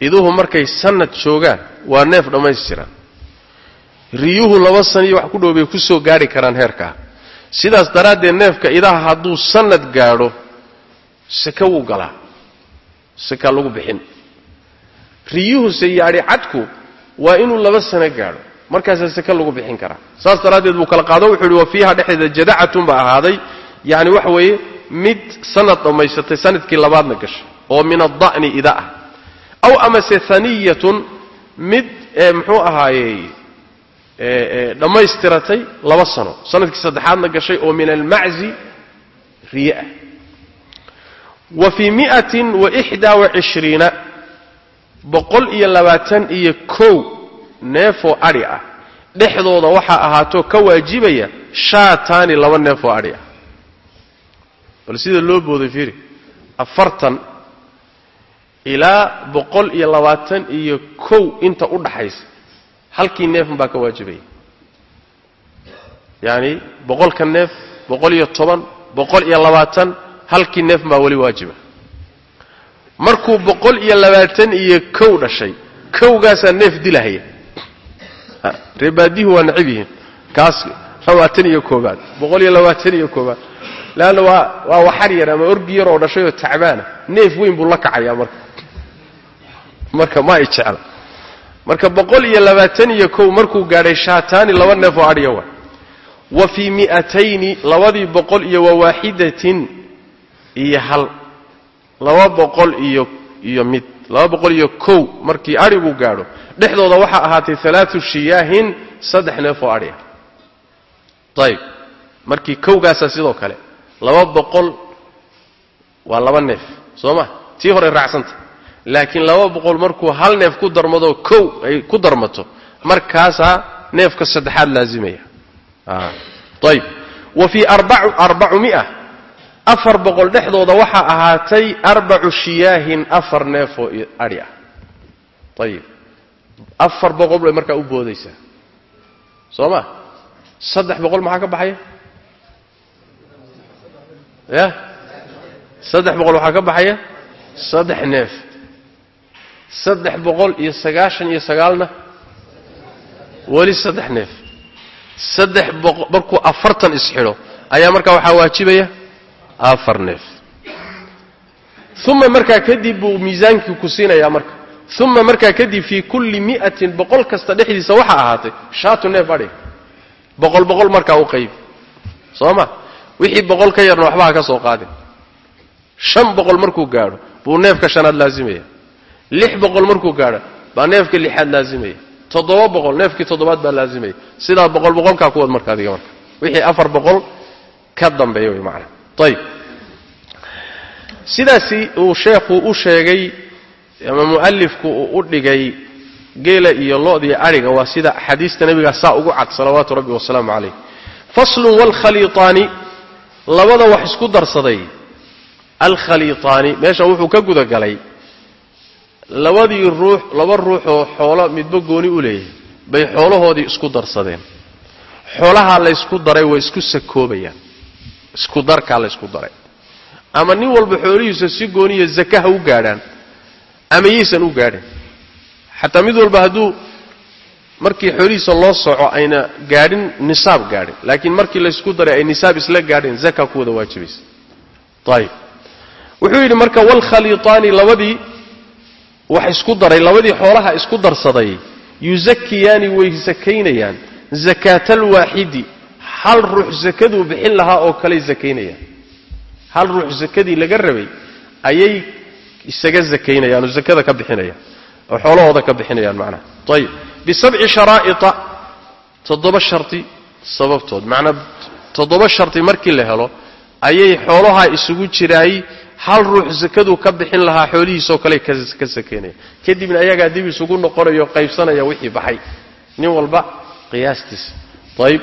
Iduhu markay sanad joogaan waa neef dhammaystiran. Riyuhu laba sano iyo wax ku dhow bay ku soo gaadhi karaan heerkaa sidaas daraaddeed neefka idaha hadduu sanad gaadho saka wuu galaa. Saka lagu bixin. Riyuhuse yaadhi cadku waa inuu laba sano gaadho markaasaa saka lagu bixin karaa saas daraaddeed buu kala qaado wuxuu ihi wa fiiha dhexdeeda jadacatun baa ahaaday. Yacni waxa weeye mid sanad dhammaysatay sannadkii labaadna gashay oo min ada'ni ida ah. Aw amase haniyatun mid muxuu ahaayey dhammaystiratay laba sano. Sanadkii saddexaadna gashay oo min almaczi riye ah wa fii miatin wa ixdaa wa cishriina boqol iyo labaatan iyo kow neefoo adhi ah. Dhexdooda waxaa ahaatoo ka waajibaya shaataani laba neefoo adhi ah. Bal sida loo booday fiiri afartan ilaa boqol iyo labaatan iyo kow inta u dhaxaysa halkii neefun baa ka waajibaya yacani boqolka neef boqol iyo toban boqol iyo labaatan halkii neefun baa weli waajiba. Markuu boqol iyo labaatan iyo kow dhashay kowgaasaa neef dilahaya. Reebaadihu waa nacib yihiin. Kaas labaatan iyo koobaad boqol iyo labaatan iyo koobaad leanna waa waa waxar yar ama orgi yar oo dhashayoo tacbaana neef weyn buu la kacayaa marka. Marka ma ay jecla marka boqol iyo labaatan iyo kow markuu gaadhay shaataani laba neef oo adhiya waa. Wa fii mi'atayni labadii boqol iyo wa iyo hal. Laba boqol iyo iyo mid. Laba boqol iyo kow markii adhigu gaadho. Dhexdooda waxaa ahaatay alaau shiyaahin saddex neef oo adhi ah ayib markii kowgaasaa sidoo kale laba boqol waa laba neef. Soo ma? Tii hore raacsanta laakiin laba boqol markuu hal neef ku darmadoo kow ay ku darmato markaasaa neefka saddexaad laazimaya. Ayib wa fii arbacu mia. Afar boqol dhexdooda waxaa ahaatay arbacu shiyaahin afar neefoo adhi ah. Ayib afar boqol bay markaa u boodaysaa. Soo ma? Saddex boqol maxaa ka baxaya? Ya? Saddex boqol waxaa ka baxaya? Saddex neef saddex boqol iyo sagaashan iyo sagaalna? Weli saddex neef. Saddex markuu afartan isxidho ayaa markaa waxaa waajibaya afar neef. Uma markaa kadib buu miisaankii ku siinayaa marka. Uma markaa kadib fii kulli mi'atin boqol kasta dhexdiisa waxaa ahaatay shaatu neef adhig boqol boqol markaa u qaybi soo ma? Wixii boqol ka yarna waxba ha ka soo qaadin. Shan boqol markuu gaadho buu neefka shanaad laazimaya lix boqol markuu gaadho baa neefka lixaad laazimaya. Toddoba boqol neefkii toddobaad baa laazimaya. Sidaa boqol boqolkaa kuwad marka adiga marka. Wixii afar boqol ka dambeeya way macana ayib sidaasi uu sheekhu u sheegay ama mu'alifku uu u dhigay geela iyo lo' iyo adhiga waa sida axaadiista nebigaa saa ugu cad salawaatu rabbi wasalaamu calayh. Faslun waalkhaliitaani labada wax isku darsaday. Alkhaliitaani meesha wuxuu ka gudagalay labadii ruux laba ruuxoo xoolo midba gooni u leeyahay. Bay xoolahoodii isku darsadeen. Xoolahaa laysku daray way isku sakoobayaan. Isku darkaa laysku daray. Ama nin walba xoolihiisa si gooniya zaka ha u gaadhaan ama yaysan u gaadhin. Xataa mid walba hadduu markii xoolihiisa loo soco ayna gaadhin nisaab gaadhin. Laakiin markii laysku daray ay nisaab isla gaadheen zaka ku waajibaysa ayib wuxuu yidhi marka waalkhaliitaani labadii wax isku daray labadii xoolaha isku darsaday yusakiyaani way sakaynayaan zakaatalwaaxidi hal ruux sakaduu bixin lahaa oo kaley sakaynayaan hal ruux sakadii laga rabay ayay isaga sakaynayaan oo sakada ka bixinayaan oo xoolahooda ka bixinayaan macnaha ayib bisabci sharaa'ita toddoba sharti sababtood. Macnaa toddoba sharti markii la helo ayay xoolahaa isugu jiraay hal ruux sakaduu ka bixin lahaa xoolihiisoo kale ka sakaynaya kadibna ayagaa dib isugu noqonayo qaybsanaya wixii baxay. Nin walba qiyaastiisa ayib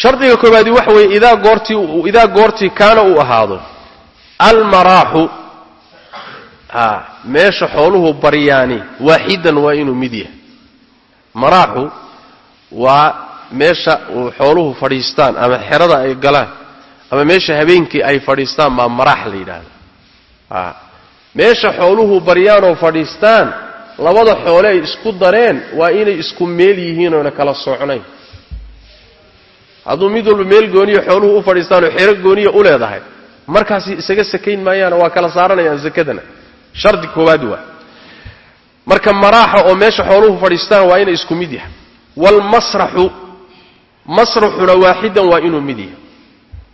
shardiga koobaadi waxa weeye idaa goortii kaana uu ahaado almaraaxu meesha xooluhu baryaani waaxidan waa inuu mid yahay. Maraaxu waa meesha uu xooluhu fadhiistaan ama xerada ay galaan ama meesha habeenkii ay fadhiistaan baa maraax la yidhaahda a meesha xooluhu baryaanoo fadhiistaan labada xoole ay isku dareen waa inay isku meel yihiin oona kala socnayn. Hadduu mid walba meel gooniya xooluhu u fadhiistaanoo xero gooniya u leedahay markaasi isaga sakayn maayaana waa kala saaranayaan sakadana. Shardi koowaad waa marka maraaxa oo meesha xooluhu fadhiistaan waa inay isku mid yahay. Waalmasraxu masraxuna waaxidan waa inuu mid yahay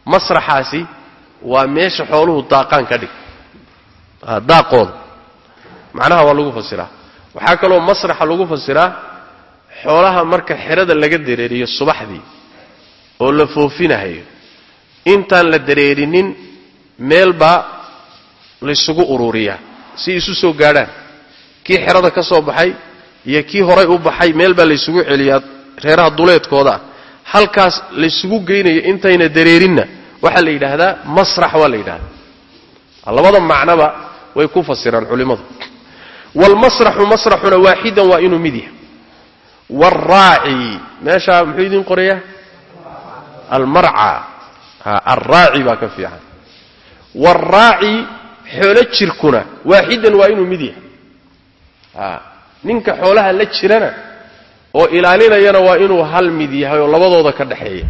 masraxaasi waa meesha xooluhu daaqaan ka dhig. Daaqooda macnaha waa lagu fasiraa waxaa kaloo masraxa lagu fasiraa xoolaha marka xerada laga dareeriyo subaxdii oo la foofinahayo. Intaan la dareerinin meel baa laysugu ururiyaa. Si isu soo gaadhaan kii xerada ka soo baxay iyo kii horay u baxay meel baa laysugu celiyaa reeraha duleedkooda. ah halkaas laysugu geynayo intayna dareerinna waxaa la yidhaahdaa masrax waa la yidhahdaa labada macnoba way ku fasiraan culimmadu. Waalmasraxu masraxuna waaxidan waa inuu mid yahay. Waalraaci meeshaa muxuu idiin qorayaa almarca alraaci baa ka fiican. Waalraaci xoolo jirkuna waaxidan waa inuu mid yahay. Ninka xoolaha la jirana oo ilaalinayana waa inuu hal mid yahay oo labadooda ka dhaxeeya.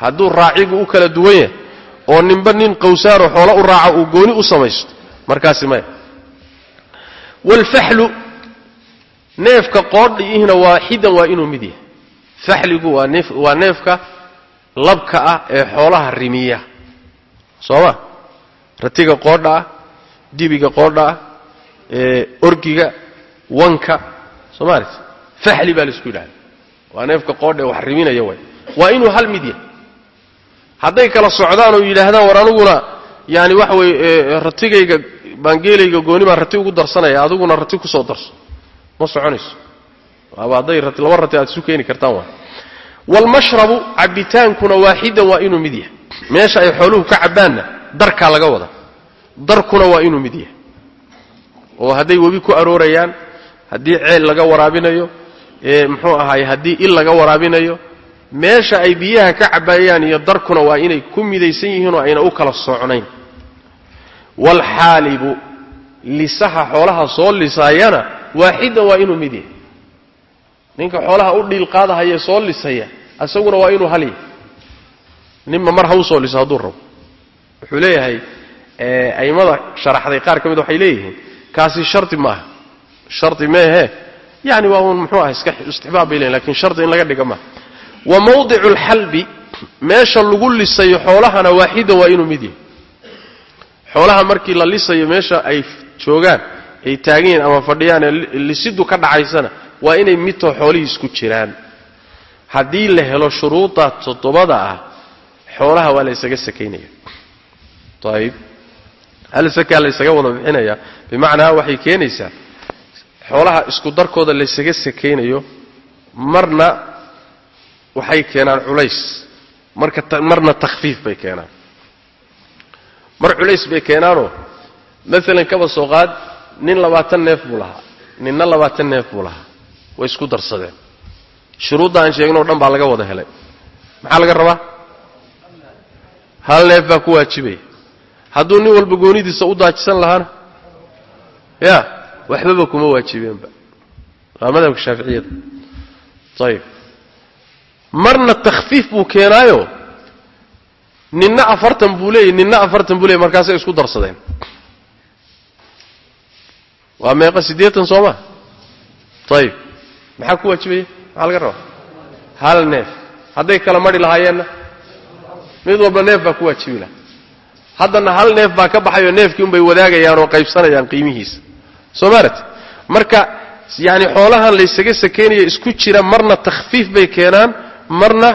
Hadduu raacigu u kala duwan yahay oo ninba nin qawsaaroo xoolo u raaca uu gooni u samaysto markaasi maya waalfaxlu neefka qoodhiihna waaxidan waa inuu mid yahay. Faxligu waa neef waa neefka labka ah ee xoolaha rimiya. Soo ma? Ratiga qoodha ah dibiga qoodha ah orgiga wanka. Soo maalit faxli baa la isku yidhahda waa neefka qoodha ee wax riminaya way. Waa inuu hal mid yahay. Hadday kala socdaan oo yidhaahdaan war aniguna yaani waxa weye ratigayga baangeelayga gooni baan rati ugu darsanaya adiguna rati ku soo darso. Ma soconayso. Waaba hadday laba rati aad isu keeni kartaan waa. Waalmashrabu cabbitaankuna waaxidan waa inuu mid yahay. Meesha ay xooluhu ka cabbaanna darkaa laga wada. Darkuna waa inuu mid yahay. Oo hadday webi ku aroorayaan haddii ceel laga waraabinayo muxuu ahaay haddii il laga waraabinayo meesha ay biyaha ka cabbayaan iyo darkuna waa inay ku midaysan yihiinoo ayna u kala socnayn waalxaalibu lisaha xoolaha soo lisaayana waaxidan waa inuu mid yahay ninka xoolaha u dhiilqaadahaya soo lisaya isaguna waa inuu hal yahay ninma mar ha u soo liso hadduu rabo. Wuxuu leeyahay a'immada sharaxday qaar ka mid waxay leeyihiin kaasi shardi maaha. Shardi meehe yani waa uun muxuu ah iska istixbaab laakiin shardi in laga dhiga maaha wa mawdicu alxalbi meesha lagu lisayo xoolahana waaxida waa inuu mid yahay. Xoolaha markii la lisayo meesha ay joogaan ay taagan yihiin ama fadhiyaan ee lisiddu ka dhacaysana waa inay midtoo xoolihii isku jiraan. Haddii la helo shuruudda toddobada ah xoolaha waa la ysaga sakaynaya. Ayib hal sakaa la wada bixinaya bimacnaa waxay keenaysaa xoolaha isku darkooda laysaga sakaynayo marna waxay keenaan culays. Marka marna takhfiif bay keenaan. Mar culays bay keenaanoo maalan kaba soo qaad nin labaatan neef buu lahaa. Ninna labaatan neef buu lahaa. Way isku darsadeen. Shuruudda aan sheegnoo dhan baa laga wada helay. Maxaa laga rabaa? Hal neef baa ku waajibaya hadduu nin walba goonidiisa u daajisan lahaana? Ya waxbaba kuma waajibeenba. Waa madhabka shaaficiyada. Ayib marna takhfiif buu keenaayo ninna afartan buu leeyay ninna afartan buu leeyay markaasay isku darsadeen. Waa meeqa siddeetan soo ma? Ayib maxaa ku waajibaya? Maxaa laga rabaa? Hal neef. Hadday kala mari lahaayeenna. Mid walba neef baa ku waajibi laha haddana hal neef baa ka baxayoo neefkii unbay wadaagayaan oo qaybsanayaan qiimihiisa soo maarat marka yani xoolahan laysaga sakaynayo isku jira marna takhfiif bay keenaan marna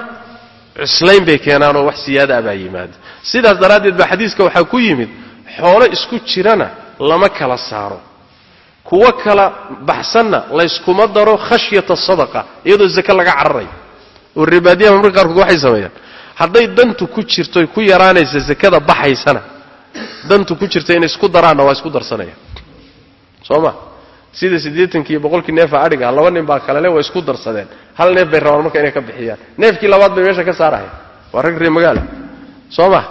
cuslayn bay keenaan oo wax siyaada baa yimaada. Sidaas daraaddeed baa xadiiska waxaa ku yimid xoolo isku jirana lama kala saaro. Kuwo kala baxsanna layskuma daro khashyata sadaqa iyadoo zake laga cararayo oo reebaadiyaha marmarka qaarkood waxay sameeyaan. Hadday dantu ku jirto ku yaraanaysa zakada baxaysana dantu ku jirta inay isku daraanna waa isku darsanayaan soo ma sida siddeetankii boqolkii neefa adhiga laba nin baa kalele waa isku darsadeen. Hal neef bay rabaan marka inay ka bixiyaan. Neefkii labaad bay meesha ka saarahayan waa rag ree magaala soo ma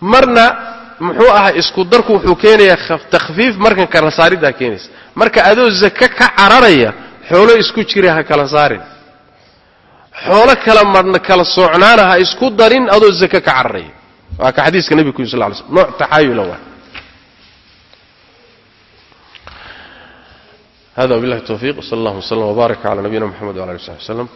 marna muxuu ahaa isku darku wuxuu keenayaa takhfiif markan kala saariddaa keenaysa. Marka adoo zake ka cararaya xoolo isku jira ha kala saarin. Xoolo kala marna kala soocnaana ha isku darin adoo zake ka cararaya. Waa ka xadiiska yiri sal ly slm nooc taxaayula waa hada wabillahi tawfiq wsala allah wslm wbaarak cala nabiyina mxamed wala ali w saxbi wslem